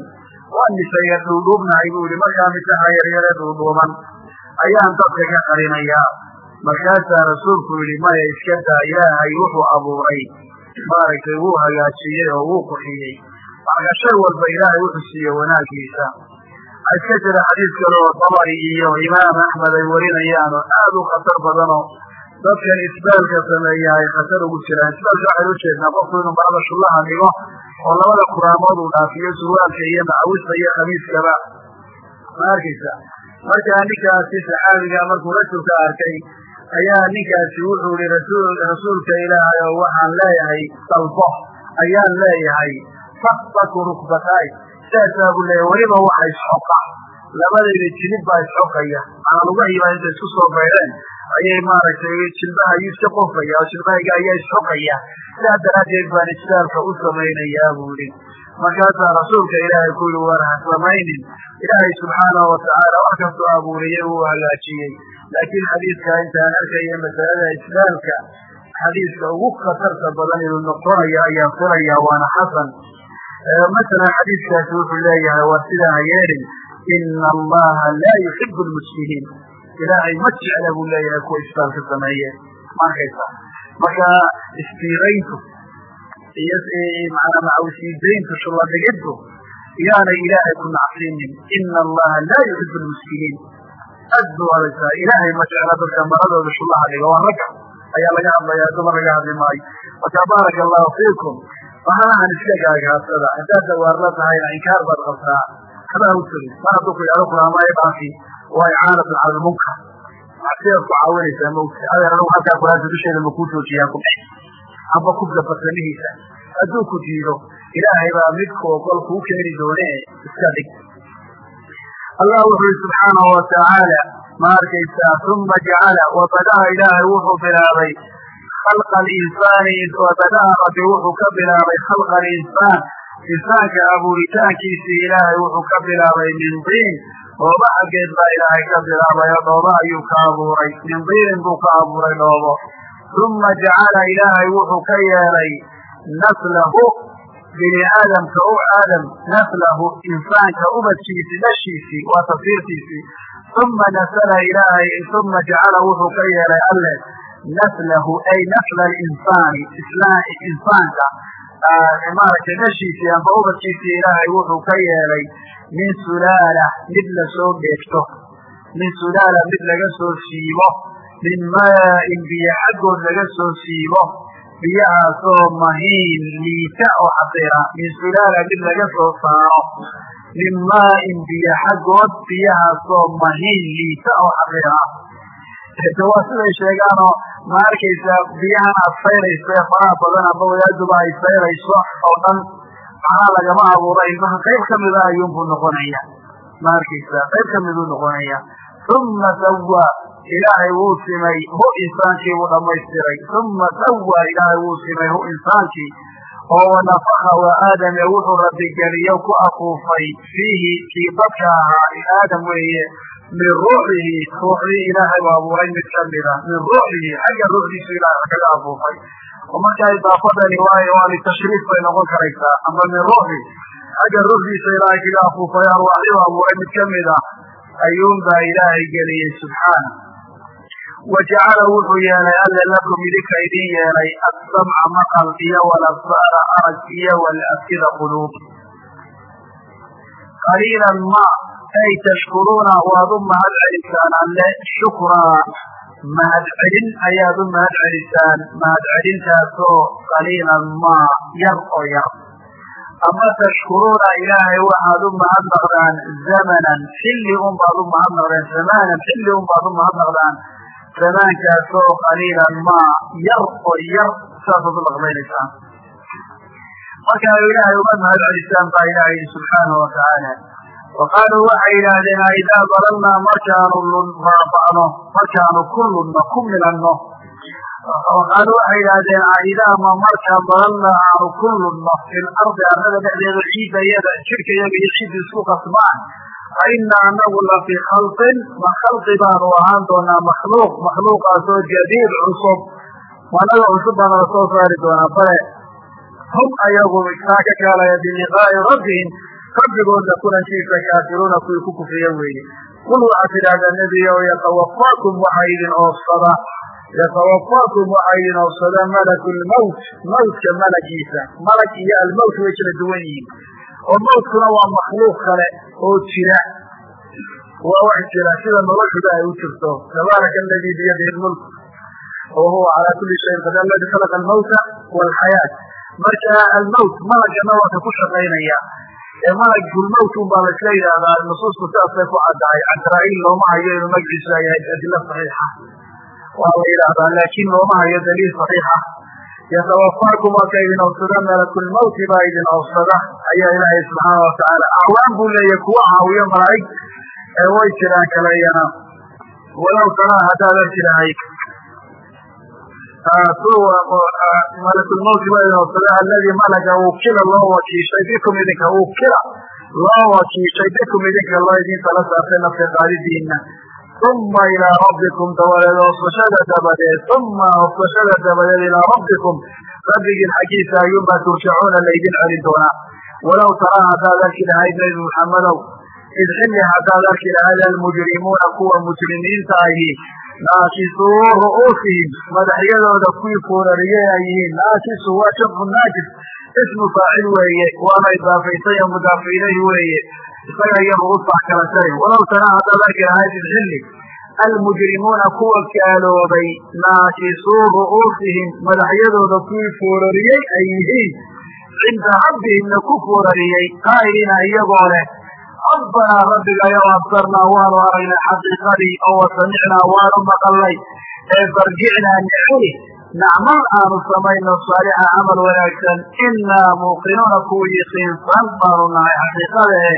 waa misayar dhuudhuubnahay buu yihi markaa misaha yaryare dhuudhuuban ayaan dadka ka qarinayaa markaasaa rasuulku yihi maya iska daa ilaahay wuxuu abuuray. Maaragtay wuu hagaajiyey oo wuu qurxiyey. Marka shay walba ilaahay wuxuu siiye wanaagiisa iska jira xadiis kale oo dabari iyo imaam axmed ay warinayaan oo aad u khatar badanoo dadkan isbaalka sameeya ay khatar ugu jiraan. Isbaalka waxaynu ujeednaa qofku inuu marada shullaha dhigo oo labada kuraamood uu dhaafiyo surwaalka iyo macawista iyo khamiiskaba. Ma arkaysa? Markaa ninkaasi saxaabiga markuu rajulka arkay ayaa ninkaasi wuxuu yihi rasul rasuulka ilaahay oo waxaan leeyahay dalbo ayaan leeyahay tasbaku rukbataay. Saasaa buu leeyahay weliba waxa isxoqa labadayda jilib baa isxoqaya aa lugahiibaa inta isku soo baydheen ayay maaragtay jilbaha iska qofaya oo jilbahayga ayaa isxoqaya sidaa daraaddeed baan isbaalka u samaynayaa buu yihi markaasaa rasuulka ilaahay ku yihi war ha samaynin. Ilaahay subxaanahu watacaala wax kastoo abuuriyey uu hagaajiyey laakiin xadiidka intaan arkaya masalada isbaalka xadiidka ugu khatarta badan inuu noqonayo ayaan filaya waana xasan masalan xadiidkaasi wuxuu leeyahay waa sidaa ha yeelin ina allaha laa yuxibu lmujtimiin ilaahay ma jecla buu leeyahay kuwa isbaalka sameeye ma marka istiirayntu iyo manaa macawsiidayntu shuladhigiddu yaanay ilaahay ku nacsiinin ina allaha laa yuxibu lmuskiniin aad buu ilaahay ma jecla dadka maradooda shullaha dhiga. Waa ragga ayaa laga hadlayaa dumar laga hadli maayo. Marka baaraka allahu fiikum waxaahan iska gaagaadsada haddaad dawaarla tahayna inkaar baad qabtaa. Kadaa u tegi mar hadduu ku yidhahdo kulaamaayo dhaafi waa icaanatun cala lmunkar macsiyaad ku caawinaysaa mawti. Adeer anagu halkaa quraanta dusheeda ma kuu joojiyaa ku amba kubka basanihiisa hadduu ku diido ilaahay baa midku ogol kuu keeni doone iska dhig allah wuxu uhi subxaanahu watacaala ma arkaysaa uma jacala wabadaha ilaahay wuxuu bilaabay khalqa alinsaani wabadaha rabbi wuxuu ka bilaabay khalqa alinsaan insaanka abuuritaankiisii ilaahay wuxuu ka bilaabay min diin dhoobo xaggeed baa ilaahay ka bilaabay oo dhoobo ayuu ka abuuray min diinin buu ka abuuray dhoobo uma jacala ilaahay wuxuu ka yeelay naslahu bini aadamka u aadam naslahu insaanka ubadkiisii dhashiisii waa tafsiirtiisii uma nasala ilaahay uma jacala wuxuu ka yeelay alle naslahu ay nasla alinsaani insaanka maaragtay dhashiisii amba ubadkiisii ilaahay wuxuu ka yeelay min sulaala mid la soo dheegto min sulaala mid laga soo siibo min maain biyo xaggood laga soo siibo biyahaasoo mahiin liita oo xaqiira min sulaala mid laga soo saaro. Min maain biyo xaggood biyahaasoo mahiin liita oo de waa siday sheegaanoo ma arkaysaa biyahan aad sayrayso ee faraha badan amba wadaaduba ay sayrayso oo dhan. Maxaa lagama abuura ilmaha qayb kamida ayuunbuu noqonaya ma arkaysaa qayb kamiduu noqonaya uma sawa ilaahay wuu simay hu insaankii buu dhamaystiray uma sawa ilaahay wuu simay hu insaankii. Oo wanafaka wa aadame wuxuu rabigeliyo ku afuufay. Fiihi kii dadka ahaa aadam weeye min ruuxihi ruuxdii ilaahay u abuuray mid kamida min ruuxihi xagga ruuxdiisu ilahay kaga afuufay. Oo markaa idaafadani waayo waa litashriif bay noqon karaysaa. Ama min ruuxi xagga ruuxdiisa ilaahay kaga afuufay arwaaxdii u abuuray mid kamida ayuunbaa ilaahay geliyey subxaana wa jacala wuxuu yeelay alle lakum idinka idin yeelay assamca maqal iyo walabsaara arag iyo walafida quluub qaliilan ma ay tashkuruuna waad u mahad celisaan alle shukraa mahad celin ayaad u mahad celisaan mahad celintaasoo qaliilan ma yar oo yar ama tashkuruuna ilaahay waxaad u mahadnaqdaan zamanan xilli un baad u mahadnaqdaan zamaanan xilli un baad u mahadnaqdaan zamaankaasoo qaliilan ma yar oo yar saasaad u laqbaynaysaan markaa ilaahay uga mahad celisaan baa ilaha yidhi watacaala wa waxay yidhaahdeen aidaa dalalnaa markaanu baaba'no markaanu ku lunno ku milanno. Qaaluu waxay yidhaahdeen aidaa ma markaan dalalnaa aanu ku lunno fil ardi arlada dhexdeeda ciidda iyada jidhka iyaga iyo ciidda isku qasmaan a inaa anagu la fii khalqin ma khalqi baanu ahaan doonaa makhluuq makhluuqaasoo jadiid cusub managa cusub baana la soo saari doonaa bale hum ayagu kaa ka kaalaya biliqaa'i rabbihim rabbigooda kulankiisa kaafiruuna kuwii ku kufriya weeye qul waxaad tidhaahdaa nebiga oo yatawafaakum waxa idin oofsada yatawafaakum waxa idin oofsada malaku lmawt mawtka malagiisa malag iyo almawt way kala duwan yihiin oo mawtkuna waa makhluuq kale oo jira. Waa wax jira sida noloshuda ay u jirto. Tabaaraka aladii biyadihi lmulk wa calaa kuli shayin qadir aladi khalaqa almawta walxayaat marka almawt malagana waa ku shaqaynaya ee malagulmawt un baa laisla yidhaahdaa nusuusku sidaasay ku caddahay. Casraa'iil looma hayo inuu magaciisu yahay adilo saxiixa. Waa la yidhaahdaa laakin looma hayo daliil saxiixa yatawafaakum waa ka idin awsada malakulmawti baa idin awsada ayaa ilaahay subxaana watacaala acwaan buu leeyahy kuwa caawiyo malaa'ig ee way jiraan kale iyana walow taraa haddaad arki lahayd malakulmawti baa idin awsada alladii malaga wukila loo wakiishay bikum idinka wukila loo wakiishay bikum idinka loo idin tala saartay nafka qaadidiina uma ilaa rabbikum dabadeed oofsashada dabadeed uma oofsashada dabadeed ilaa rabbikum rabbigiin xaggiisa ayuunbaa turjacuuna laydin celin doonaa walow taraa haddaad arki lahayd nebi muxammedow id xilli haddaad arki lahayd almujrimuuna kuwa mujrimiinta ahi naakisuu ru'uusihim madaxyadooda kuwii foorariyey ay yihiin naakisu waa jamcu naakis ismu faacil weeye waana idaafaysay mudaaf ilayhi weeye isaga wax kala taray walow taraa haddaad arki lahayd id xilli almujrimuuna kuwa gaaloobay naakisuu ru'uusihim madaxyadooda kuwii foorariyey ay yihiin. Cinda rabbihimna ku foorariyey qaa'iliina iyagoo leh rabbanaa rabbigayow absarnaa waanu aragnay xaqiiqadii oo wasamicnaa waanu maqalnay ee farjicnaa nicri nacmal aanu samayno saalixa camal wanaagsan inaa muuqinuuna kuwa yaqiinsan baanu nahay xaqiiqada eh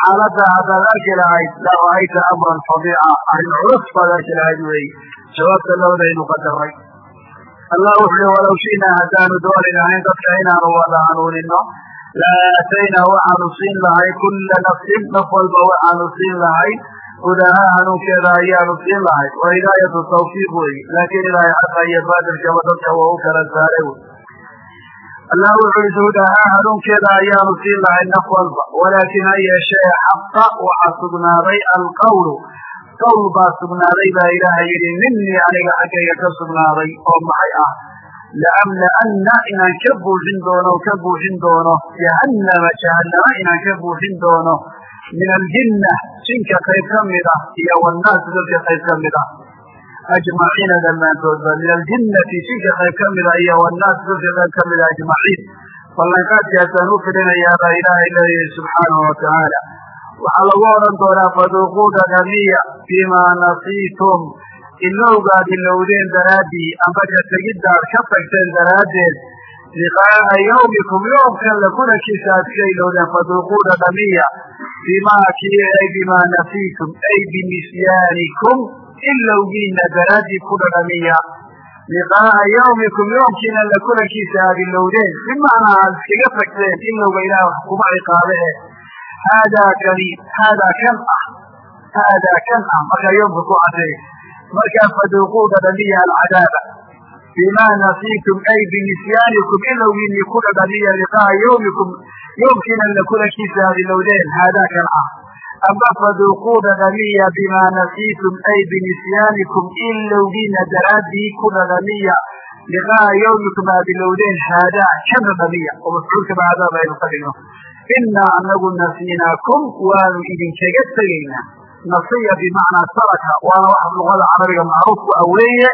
xaaladda haddaad arki lahayd la ra'ayta amran fadiica arrin culus baad arki lahayd weeye jawaabta labadaynu qadaray. Allah wuxu uhi walow shi'naa haddaanu dooni lahayn dadka inaanu wada hanuunino la aataynaa waxaanu siin lahay kulla nafsin naf walba waxaanu siin lahay. Hudahaa hanuunkeeda ayaanu siin lahay. Wa hidaayatu tawfiiq weeye laakiin ilaahay xaqa iyo baadilkaba dadka waa u kala saaray wey allah wuxuu ihi hudahaa hanuunkeeda ayaanu siin lahay naf walba walaakin ha yeeshee xaqa waxaa sugnaaday alqawlu qawl baa sugnaaday baa ilaahay yidhi minii aniga xaggayga ka sugnaaday oo maxay ah laamla'anna inaan ka buuxin doono ka buuxin doono jahannama jahannama inaan ka buuxin doono min aljinna jinka qayb ka mid ah iyo wannaasi dadka qayb ka mid ah ajmaciina dhammaantoodba min aljinnati jinka qayb ka mida iyo wannaasi dadka qayb ka mida ajmaciin ballanqaadkaasaan u fidhinayaa baa ilaahay leeyahay subxaanahu watacaala waxaa lagu odhan doonaa faduuquu dhadhamiya bimaa nasiitum ilowgaad ilowdeen daraaddii amba ka tegiddaad ka tagteen daraaddeed liqaa'a yawmikum yoomkan la kulankiisa aad ka ilowdeen faduuquu dhadhamiya bimaa kii ay bimaa nasiitum ay binisyaanikum ilowgiina daraaddii ku dhadhamiya liqaa'a yawmikum yoomkiina la kulankiisa aad ilowdeen bimacnaa aad iskaga tagteen ilowga ilaah wax kuma ciqaabe haadaa kani haadaa kan ah haadaa kan ah markaa yoomka ku caddeey markaa faduuquu dhadhamiya alcadaaba bimaa nasiitum ay binisyaanikum ilowgiinii ku dhadhamiya liqaa'a yawmikum yoomkiina la kulankiisa aad ilowdeen haadaa kan ah amba faduuquu dhadhamiya bimaa nasiitum ay binisyaanikum ilowgiina daraaddii ku dhadhamiya liqaa'a yawmikum aad ilowdeen haadaa kan dhadhamiya oo mafcuulkaba cadaab aynu ka dhigno inaa anagu nasiinaakum waanu idinkaga tegaynaa nasiya bimacnaa taraka waana wax luqada carabiga macruufku ah weeye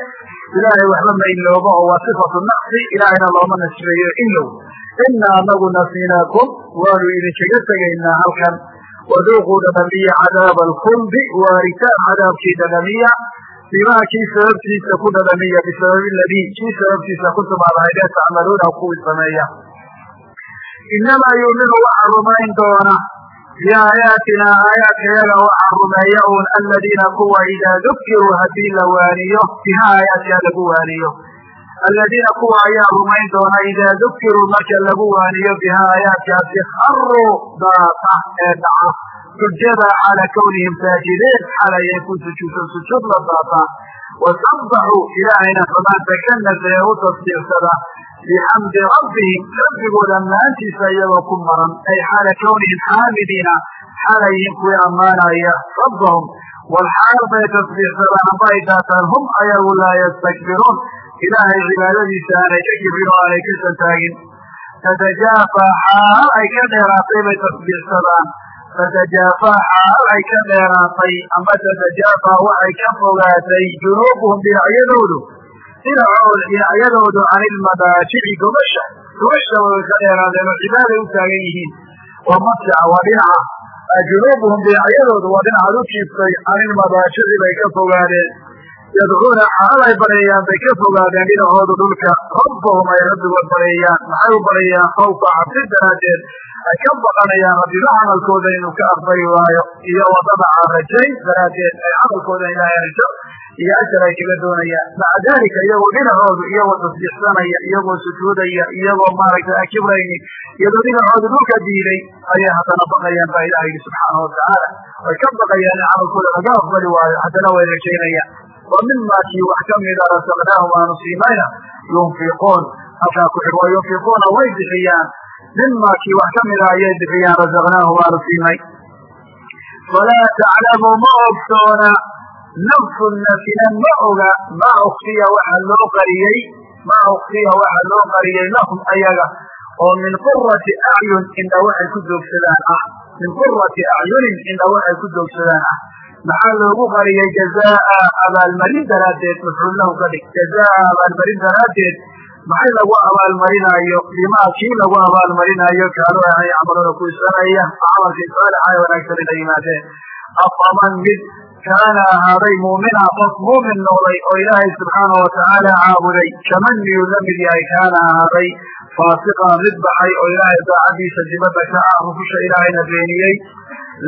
ilaahay waxba ma iloobo oo waa sifatu naqsi ilaahayna looma nasbeeyo ilow inaa anagu nasiinaakum waanu idinkaga tegaynaa halkan waduuquu dhadhamiya cadaaba alkhuldi waaritaan cadaabkii dhadhamiya bimaa kii sababtiisa ku dhadhamiya bisababi ladii kii sababtiisa ku sumaadahaydee tacmaluuna kuwii sameeya inamaa yuuminu waxaa rumayn doona biaayaatina aayaadkayaga waxaa rumeeya uun aladiina kuwa idaa dukiruu haddii la waaniyo biha aayaadkaa lagu waaniyo aladiina kuwa ayaa rumayn doona idaa dukiruu marka lagu waaniyo biha aayaadkaasi haruu daata ee dhaca sujada xaala kawnihim saajidiin xalayay ku sujuudsan sujuud la daata wasabaxuu ilaahayna xumaanta ka nasee u tasbiixsada bixamdi rabbihim rabbigooda ammaantiisa iyagoo ku maran ay xaala kawnihim xaamidiina xalayhin kuwii ammaanaya rabbahum walxaal bay tasbiixsadaan amba daataan hum ayagu laa yastakbiruun ilaahay cibaadadiisa aanay ka kibrin oo aanay ka santaagin tatajaafaa xaal ay ka dheeraatay bay tasbiixsadaan tatajaafaa xaal ay ka dheeraatay amba tatajaafaa waxay ka fogaatay junuubuhum dhinacyadoodu dhinacood dhinacyadoodu can ilmadaajici gobasha gobasha way ka dheeraadeen oo cibaaday u taagan yihiin. Waa masjaca waa dhinaca. Junuubuhum dhinacyadoodu waa dhinacaad u jiiftay can ilmadaajici bay ka fogaadeen yadcuuna xaal ay baryayaan bay ka fogaadeen dhinacoodu dhulka rabbahum ay rabbigood baryayaan maxay u baryayaan khawfa cabsi daraaddeed ay ka baqanayaan rabbiba camalkooda inuu ka aqbali waayo iyo waddada rajayn daraaddeed ay camalkooda ilaahay rajo iyo ajar ay kaga doonayaan maca dalika iyagoo dhinacoodu iyagoo tasbiixsanaya iyagoo sujuudaya iyagoo maaragtay akibrayni iyadoo dhinacoodu dhulka diiday ayay haddana baqayaan baa ilaha yidhi subxaanahu watacaala way ka baqayaan in camalkooda laga aqbali waayo haddana way rajaynayaan wa mima kii wax kamida rasaqnaahum aanu siinayna yunfiquun halkaa ku xir waa yunfiquuna way bixiyaan mima kii wax kamida ayay bixiyaan rasaqnaahum aanu siinay falaa taclamu ma ogsoona nafsu nafina ma oga maa ukfiya waxa loo qariyey maa ukfiya waxa loo qariyey lahum ayaga oo min qurati acyun indha waxay ku doogsadaan ah min qurati acyunin indha waxay ku doogsadaan ah maxaa loogu qariyey jazaa abaalmarin daraaddeed? Mafcuul lahu ka dhig jazaa abaalmarin daraaddeed. Maxay lagu abaalmarinaayo bimaa kii lagu abaalmarinaayo kaanuu ahay camaluuna ku isaanaya camalkii saalixa ee wanaagsan inay yimaadeen. Afaman mid kaana ahaaday muumina qof muumin noqday oo ilaahay subxaana watacaala caabuday kaman miyuu la mid yahay? Kaana ahaaday faasiqan mid baxay oo ilaahay daacadiisa dibadda ka ah rususha ilaahayna beeniyey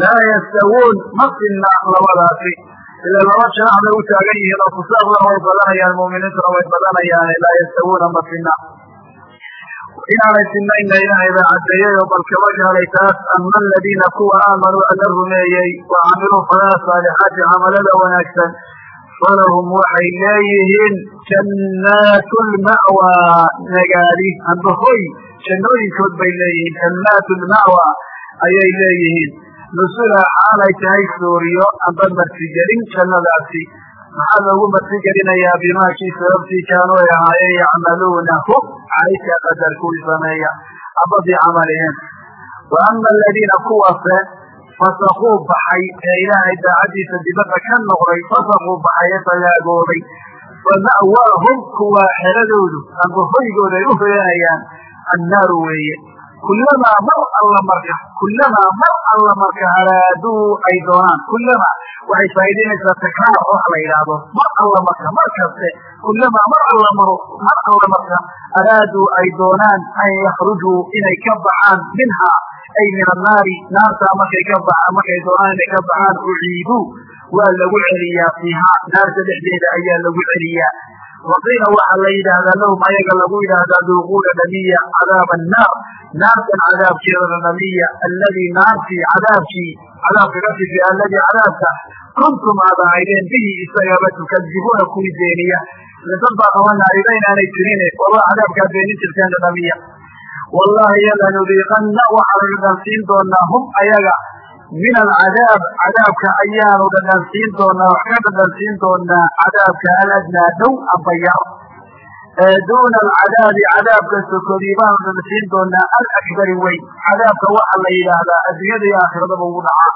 laa yastawuun ma sinna labadaasi ila laba janax bay u taagan yihiin oo kusaaqdana way badanayaan muuminiintuna way badanayaane laa yastawuuna ma sinna inaanay sinayna ilaahay baa caddeeyey oo bal kaba gaalay taas ama aladiina kuwa aamanuu alla rumeeyey wa camiluu falaa saalixaati camalada wanaagsan falahum waxay leeyihiin jannaatu lma'waa nagaadi amba hoy jannooyinkood bay leeyihiin jannaatu lma'wa ayay leeyihiin nusula xaalay tahay suuriyo amba martigelin jannadaasi. Maxaa loogu martigelinayaa bimaakii sababtii kaanuu ay ahaayeen yacmaluunahu calayka qadar kuwii sameeya amba bicamalihim wa ama aladiina kuwase fasakuu baxay ee ilaahay daacadiisa dibadda ka noqday fasakuu baxay ee fagaagoobay fa ma'waahum kuwaa xeradoodu amba hoygooda ay u hoyanayaan annaaru weeye kullamaa mar alla marka kullamaa mar alla marka araaduu ay doonaan. Kullamaa waxay faa'idaynaysaa takraar wax la yidhaahdo. Mar alla marka mar kaste kullamaa mar alla maro mar alla marka araaduu ay doonaan an yakhrujuu inay ka baxaan minhaa ay min annaari naartaa markay ka ba markay doonaan inay ka baxaan uciiduu waa lagu celiyaa fiihaa naarta dhexdeeda ayaa lagu celiyaa. Waqiila waxaa la yidhaahdaa lahum ayaga lagu yidhaahdaa duuquuna dhamiya cadaab annaar naartan cadaabkeeda dhamiya alladii naartii cadaabkii cadaabka ka sifi alladii cadaabka. Kuntum aad ahaydeen bihi isagaba tukadibuuna kuwii beeniya dad baa qaba naariba inaanay cadaabkaad beenin jirteen dhamiya wallahi lanudiiqanna waxaanu dhadhansiin doonaa hum ayaga min alcadaab cadaabka ayaanu dhadhansiin doonaa wax ka dhadhansiin doonaa cadaabka aladnaa dhow amba yar duuna alcadaabi cadaabka sokodii baanu dhadhansiin doonaa alakbari weyn cadaabka waxa la yidhaahdaa adduunyada iyo aakhiradaba ugu dhacaa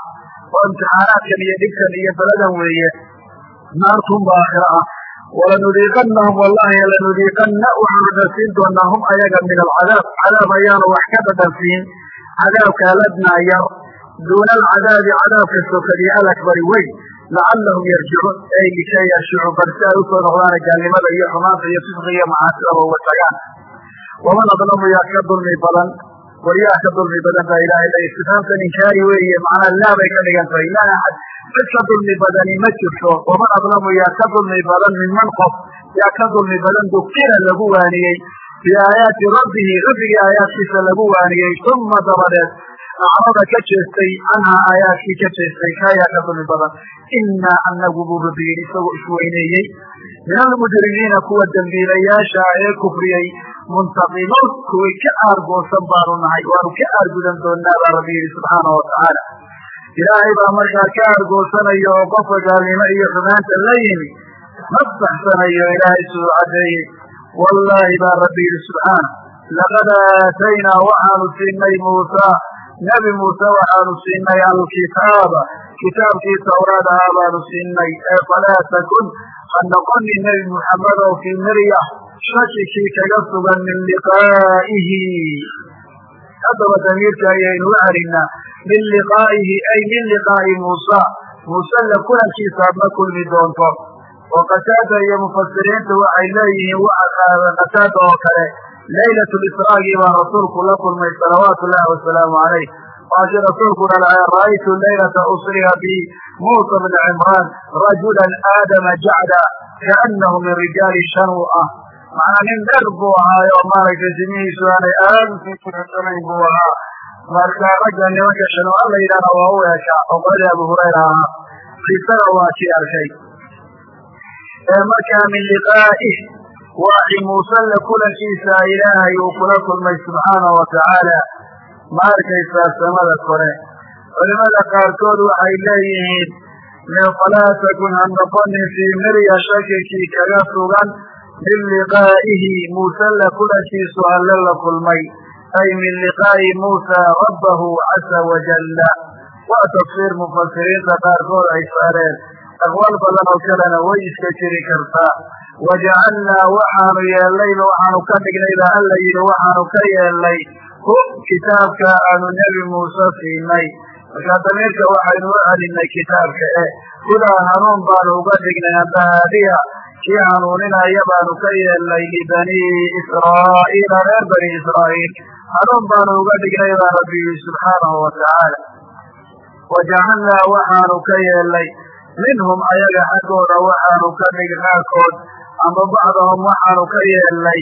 oo imtixaanaadkan iyo dhibkan iyo beladan weeye naartunba aakhira ah walanudiiqanahum wallahi lanudiiqanna waxaanu dhadhansiin doonaa hum ayaga min alcadaab cadaab ayaanu wax ka dhadhansiin cadaabka aladnaa yar duuna alcadaabi cadaabka sokadii alakbari weyn lacallahum yarjicuun ay likay yarshicu bal si ay u soo noqdaana gaalnimada iyo xumaanta iyo fisqiga iyo macaasidaba uga tagaan waman adlamu yaa ka dulmi badan war yaa ka dulmi badan baa ilaahay la istifaamtan inkaari weeye macnaa laa bay ka dhigan tahay laa axad cid ka dulmi badani ma jirto waman adlamu yaa ka dulmi badan minman qof yaa ka dulmi badan dukira lagu waaniyey biaayaati rabbihi rabbigii aayaadkiisa lagu waaniyey uma dabadeed acrada ka jeestay canhaa aayaadkii ka jeestay kaayaa ka dulmi badan inaa anagu buu rabbi yidhi isagoo isweyneeyey min almujrimiina kuwa dembiilayaasha ee kufriyey muntaqimuun kuway ka aargoosan baanu nahay waanu ka aargudan doonaa baa rabbi yidhi subxaana watacaala ilaahay baa markaa ka aargoosanaya oo qofka gaalnimo iyo xumaanta la yimi ma baxsanayo ilaahay siduu caddeeyey wallaahi baa rabbi yidhi subxaana laqad aataynaa waxaanu siinay muusa nebi muuse waxaanu siinay alkitaaba. Kitaabkii tawraad ahaa baanu siinay. Ee falaa takun ha noqoni nebi muxamed oo fii mirya shakikii kaga sugan min liqaa'ihi. Haddaba damiirka ayaynu u celinaa min liqaa'ihi ay min liqaa'i muusa muuse la kulankiisa aad la kulmi doonto. Oo qataada iyo mufasiriintu waxay leeyihiin waxa qataada oo kale laylat lisraagii baa rasuulku la kulmay salawaatu llahi wasalaamu calayh waakii rasuulku dhalay ra'aytu laylata usriya bi muusa bni cimraan rajulan aadama jacda kaanahu min rijaali shanuu ah macnaa nin dheer buu ahaayo oo maaragtay simihiisu aanay aad u sii jiransanayn buu ahaa marka ragga nimanka shanua la yidhahda waa u eeka oo abu hurayra ahaa ciisana waa kii arkay. Markaa min liqaa'ih waaxi muuse la kulankiisa ilaahay uu kula kulmay subxaana wa tacaala ma arkaysaa samada kore culimada qaarkood waxay leeyihiin falaa takun ha noqonin fii mirya shakikii kaga sugan min liqaa'ihi muuse la kulankiisu alle la kulmay ay min liqaa'i muusa rabbahu casa wajalla waa tafsiir mufasiriinta qaarkood ay saareen aqwaal badan oo kalena way iska jiri kartaa wajacalnaa waxaanu yeelnayba waxaanu ka dhignayba alla yidhi waxaanu ka yeelnay hu kitaabka aanu nebi muuse siinay markaa damiirka waxaynu u celinay kitaabka e hudaa hanuun baanu uga dhignay amba haadiya kii hanuuninaya baanu ka yeelnay libanii israa'iila reer bani israa'iil hanuun baanu uga dhignay baa rabbi yihi subxaanahu watacaala wajacalnaa waxaanu ka yeelnay minhum ayaga xaggooda waxaanu ka dhig ama bacdahum waxaanu ka yeelnay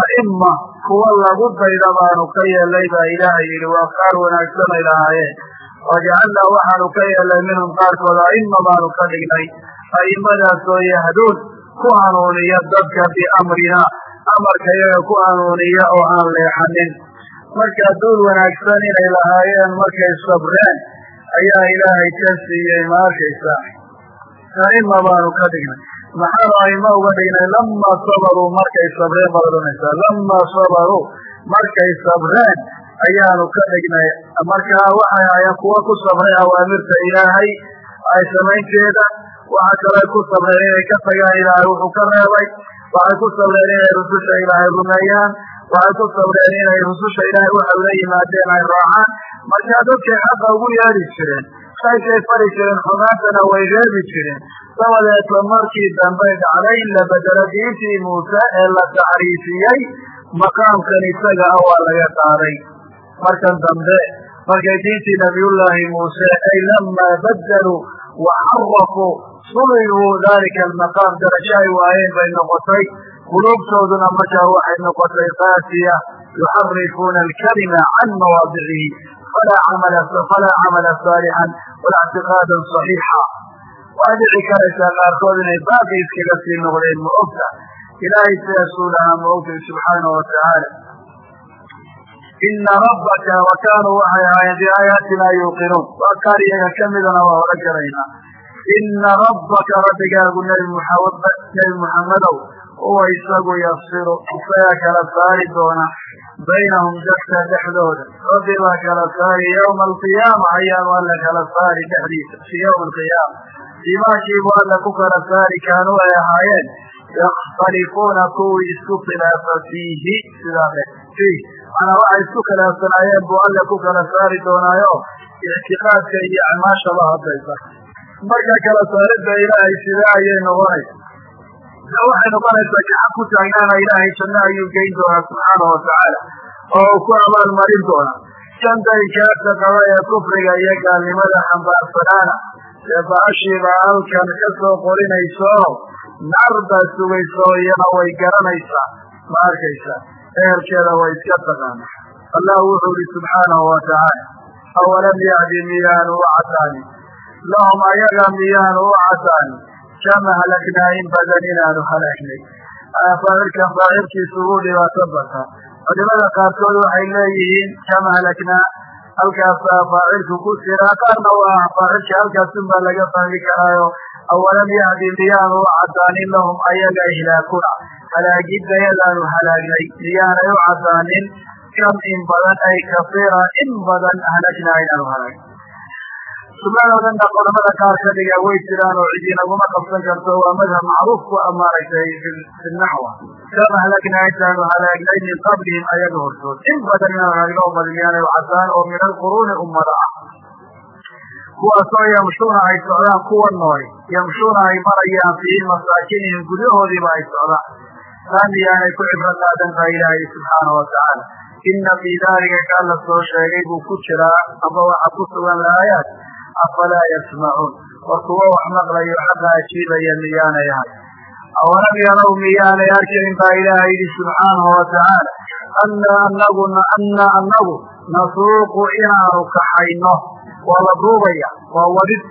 a'ima kuwa lagu dayda baanu ka yeelnay baa ilaahay yidhi waa qaar wanaagsanay lahaayeen. Wajacalnaa waxaanu ka yeelnay minhum qaarkood a'ima baanu ka dhignay a'imadaasoo yahduun ku hanuuniya dadka biamrina amarka iyaga ku hanuuniya oo aan leexanin. Marka duul wanaagsan inay lahaayeen markay sabreen ayaa ilaahay ka siiyey ma arkaysaa a'ima baanu ka dhignay maxaanu a'imo uga dhignay lamaa sabaruu markay sabreen baad odhanaysaa lamaa sabaruu markay sabreen ayaanu ka dhignay. Markaa waxay ahaayeen kuwa ku sabray awaamirta ilaahay ay samaynteeda waxa kale ku sabreen inay ka tagaan ilaahay wuxuu ka reebay. Waxay ku sabreen inay rususha ilaahay rumeeyaan. Waxay ku sabreen inay rususha ilaahay waxa ula yimaadeen ay raacaan. Markaa dadkay xaqa ugu yeedhi jireen shaykay fari jireen xumaantana way reebi jireen dabadeedba markii dambay dhacday in la bedelo diintii muuse ee la tacriifiyey maqaamkan isaga ah waa laga qaaday markan dambe markay diintii nabiyullaahi muuse ay lamaa badaluu wa xarafuu sulibuu dalika almaqaam darajo ay waayeen bay noqotay quluubtooduna markaa waxay noqotay qaasiya yuxarifuuna alkalima can mawaadicihi falaa camala saalixan walaa ictiqaadan صaxiixa waa dhici karaysaa qaarkood inay baaqi iskaga sii noqdeen ma ogta ilaahay sidaasuu lahaa ma ogtay subxaanahu watacaala ina rabbaka wa kaanuu waxay ahaayeen biaayaatina yuuqinuun waa kaar iyaga kamidana waa oran karaynaa ina rabbaka rabbigaagu nebi muxammedow huwa isagu yafsiru isagaa kala saari doona baynahum dadka dhexdooda rabbi baa kala saari yowma alqiyaama ayaanu alla kala saari dhexdiisa fi yowma alqiyaama imaankiibu alla ku kala saari kaanuu ay ahaayeen yakhtalifuuna kuwii isku khilaafa fiihi sidaa fiih manaa waxay isku khilaafsanaayeen buu alle ku kala saari doonaayo ictiqaadka iyo acmaashaba hadaysa marka kala saaridda ilaahay sidee ayay noqonaysa waxay noqonaysaa gacan ku taagnaana ilaahay janno ayuu geyn doonaa subxaanahu watacaala oo uu ku abaalmarin doona janta inkaarta qaba ee kufriga iyo gaalnimada xambaarsanaana ee baashiiba halkan ka soo qorinayso naar baad sugayso iyana way garanaysaa ma arkaysaa ehelkeeda way iska taqaana allah wuxuu ihi subxaanahu watacaala awalam yahdi miyaanu u cadaanin lahum ayaga miyaanu u cadaanin kama halaknaa in badan inaanu halaagnay faacilkan faacilkiisu ugu dhibaato bata culimada qaarkood waxay leeyihiin kama halaknaa. Halkaasaa faacilku ku jiraa qaarna waa faacilka halkaasun baa laga fahmi karaayo. Awalam yahdi miyaanu u cadaanin lahum ayaga ihlaakuna. Halaagidayadaanu halaagnay miyaanay u cadaanin kam in badan ay kasiira in badan halagnaa inaanu halaagn subaan dhanna culamada qaar ka dhiga way jiraan oo cidi naguma qabsan karto. Waa madhab macruuf ku maaragtay fi naxwa kama halagnaa intaanu halaagnay min qablihim ayaga hortood. In badan inaanu halaagno ummad miyaanay u cadaan oo min alquruuni ummada ah. Kuwaasoo yamshuuna ay socdaan kuwa nooli yamshuuna ay marayaan fii masaakinihim gudahoodiiba ay socdaan. Taa miyaanay ku cibro qaadan baa ilaahay subxaanahu watacaala ina fii daalika kaa la soo sheegay buu ku jiraa aba waxa ku sugan laayaat afalaa yasmacuun war kuwo wax maqlayo xaqa ajiibaya miyaanay ahay awalam yarow miyaanay arkayn baa ilaahay yidhi subxaanahu watacaala ana anaguna ana anagu nasuuqu inaanu kaxayno waa la duubaya waa wadid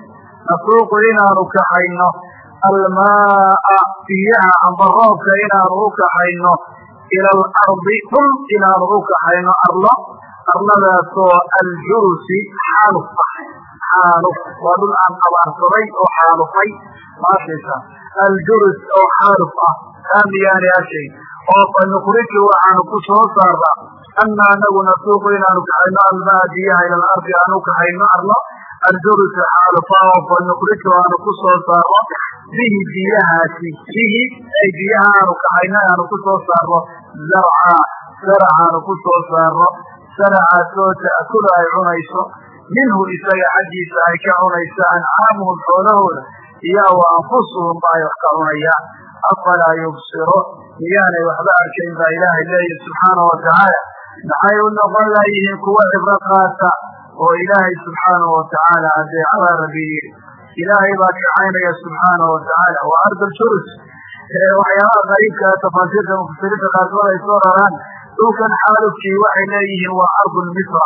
nasuuqu inaanu kaxayno almaaa biyaha amba roobka inaanu u kaxayno ila alardi dhul inaanu u kaxayno arlo arladaasoo aljurusi xaaluf ah xaaluf waa dhul aan abaarsaday oo xaalufay. Maashaysa aljurus oo xaaluf ah. Taa miyaanay arkayn oo fanukriju waxaanu ku soo saarnaa ana anagu nasuuqu inaanu kaxayno almaa biyaha ila alardi aanu kaxayno arlo. Aljurusa xaalufaaho fa nukriju aanu ku soo saarno bihi biyahaasi bihi ay biyaha aanu kahayna aanu ku soo saarno zarca sarac aanu ku soo saarno saracaasoo ta'kulu ay cunayso minhu isaga xaggiisa ay ka cunayso ancaamuhum xoolahooda iyo wa anfusuhum ba ay wax ka cunayaan afalaa yubsiro miyaanay waxba arkayn baa ilaahay leeyahi subxaanau watacaala maxay u noqon layihiin kuwa cibro qaata oo ilaahay subxaanahu watacaala adeecada rabi yidhi? Ilaahay baa kacaynaya subxaanahu watacaala waa ardaljurus waxyaabaha qariibka tafaasiirta mufasiriinta qaarkood ay soo raraan dhulkan xaalufkii waxay leeyihiin waa ardul misra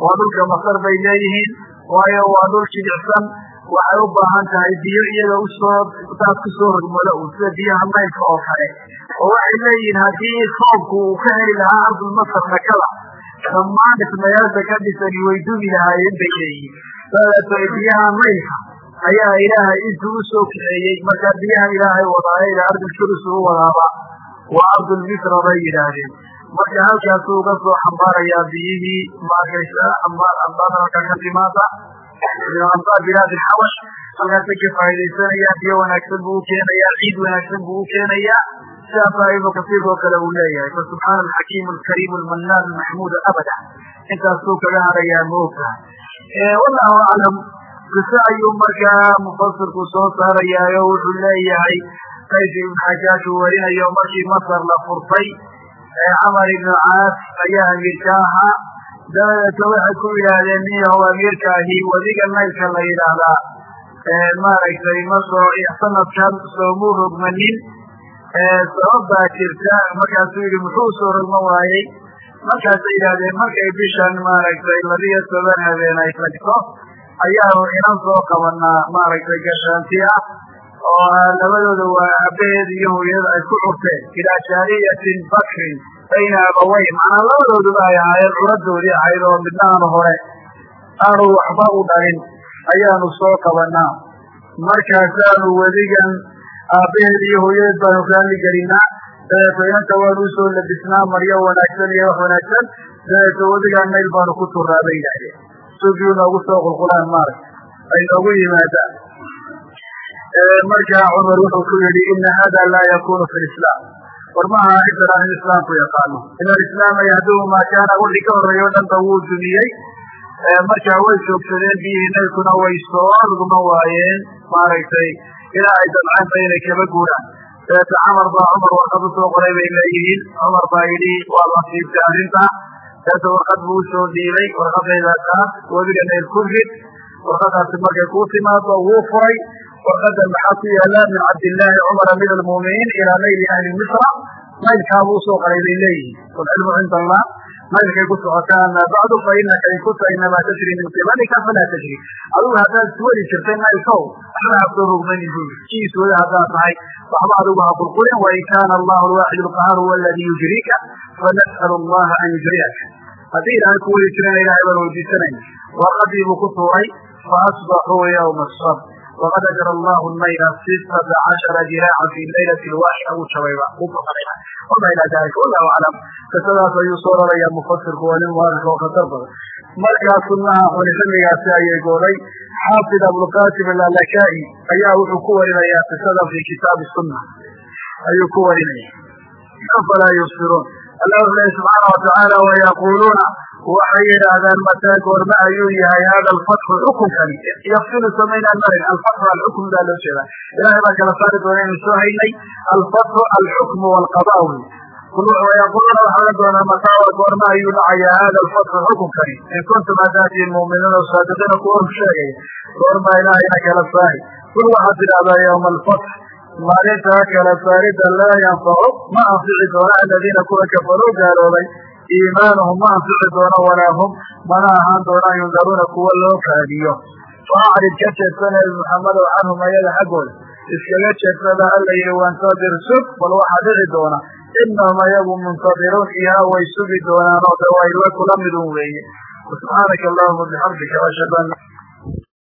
waa dhulka masar bay leeyihiin waayo waa dhul jilicsan. Waxay u baahan tahay biyo iyada u soo daad ku soo rogmado u sida biyaha maylka oo kale. Oo waxay leeyihiin haddii roobku uu ka heli lahaa ardul masar nakada dhammaan dhismayaasha ka dhisani way dugi lahaayeen bay leeyihiin. Dabeeto biyaha maylka ayaa ilaahay intuu u soo kaxeeyey markaa biyaha ilaahay wadaaye ila ardulshurus u wadaaba waa ardulmisra bay yidhaahdeen marka halkaasuu uga soo xambaarayaa biyihii maarkaysa ambaarka ka timaada ambaar bilaad ilxabash halkaasay ka faa'idaysanayaa biyo wanaagsan buu u keenayaa ciid wanaagsan buu u keenayaa sidaasaa ibnu kasiir oo kale uu leeyahay. Fa subxaana alxakiim alkariim almanaan almaxmuud abada. Intaasuu kaga harayaa maogtahay wallahu aclam qise ayuu markaa mufasirku soo saarayaayo wuxuu leeyahay qays ibn xajaaj uu warinayo markii masar la furtay camar ibnu caas ayaa amiirka ahaa dabadeeta waxay ku yidhaahdeen nin yahow amiirkaahi wadiga naylka la yidhaahdaa maaragtay masoo sanadkan soomuu rogmanin. Sabab baa jirta markaasuu yidhi muxuu soo rogma waayey? Markaasay yidhahdeen markay bishan maaragtay labiyo toban habeen ay tagto ayaanu inan soo qabanaa maaragtay gashaanti ah oo labadooda waa aabaheed iyo hooyada ay ku curteen ilaa jaariyatin bakrin bayna abawey macnaa labadooduba ay ahaayeen curadoodii ahayd oo midna hore aanu waxba u dhalin ayaanu soo qabanaa markaasaanu wedigan aabbaheed iyo hooyadeed baanu raalli gelinaa. Dabeeto inanta waanu u soo labisnaa maryo wanaagsan iyo wax wanaagsan dabeeto wedigaan mayl baanu ku turaa bay yidhaahdeen sugiu noogu soo qulqulaan maaragta ay noogu yimaadaan markaa cumar wuxuu ku yidhi ina hada laa yakunu fi lislaam war maaha arrintan in islaamku yaqaano. In alislaama yahdumu maa kaana wixii ka horreeya o dhan ba wuu dumiyey markaa way joogsadeen biyihii naylkuna way soo rugma waayeen. Maaragtay ilaa ay dabcaanba inay kaba guuraan. Dabeeta camar baa cumar warqad u soo qoray bay leeyihiin. Cumar baa yidhi waa la siibtay arrinta. Dabeeta warqad buu u soo dhiibay. Warqadayda taas webiga nayl ku rid markay kuu timaado wuu furay warqadan maxaa ku yaalla min cabdillaahi cumar amir almu'miniin ilaa mayli ahli misra maylkaabuu u soo qoray bay leeyihiin walcilmu cinda allah maylkay ku socotaa amaa bacdu fa in kunta inamaa tajri min qibalika falaa tajri adigu haddaad iswadi jirtay maylkow waxba hasoo rogmanin bu kiisooda haddaad tahay waxba adigu ha qulqulin wain kaana allahu alwaaxid alqahaar huwa aladii yujriika fanas'alu allaha an yujriyaka haddii ilaahay ku wadi jirana ilahay baan weydiisanayna warqadii buu ku tuuray faasbaxuu yawma asab waqad ajra allahu mayla sitata cashara diraacan fi laylati lwaaxida uu jabayba u baqanaya wama ilaa dalika wallahu aclam qisadaas ayuu soo raraya mufasirku waa nin muarika oo khatar badan markaa sunnaha ayay gooday xaafid abulqasim alalakaai ayaa wuxuu ku warinayaa qisadan fi kitaabi sunna ayuu ku warinaya afalaa yubsiruun allah wuxu lehi subxaana watacaala wayaquluuna waxay yidhaahdaan mataa goorma ayuu yahay hada alfatxu xukunkani yafsilu samaynaan marin alfatxu alxukm baa loo jeedaa. Ilahay baa kala saari doona inu soo haynay alfatxu alxukmu walqada wey wayaquluuna waxaa la doonaa mataa wa goorma ayuu dhacayaa hada alfatxu xukunkani in kuntum hadaatiin mu'miniina o saadiqiina kuwa rug sheegaya goorma ilaahayna kala saari. Kul waxaad tidhahdaa yawma alfatx maalintaa kala saarida laa yanfacu ma anfici doona aladiina kuwa kafaruu gaaloobay iimaanuhum ma anfici doono walaa hum mana ahaan doonaan yundaruuna kuwa loo kaadiyo faacrid ka jeedsana muxamadow canhum ayaga xaggooda iskaga jeedsada alla yihi wantadir sug bal waxaa dhici doona inahum ayagu muntadiruun ihaa way sugi doonaan oo ila kula midun weeye subxaanaka allahuma bixamdika ashhadu an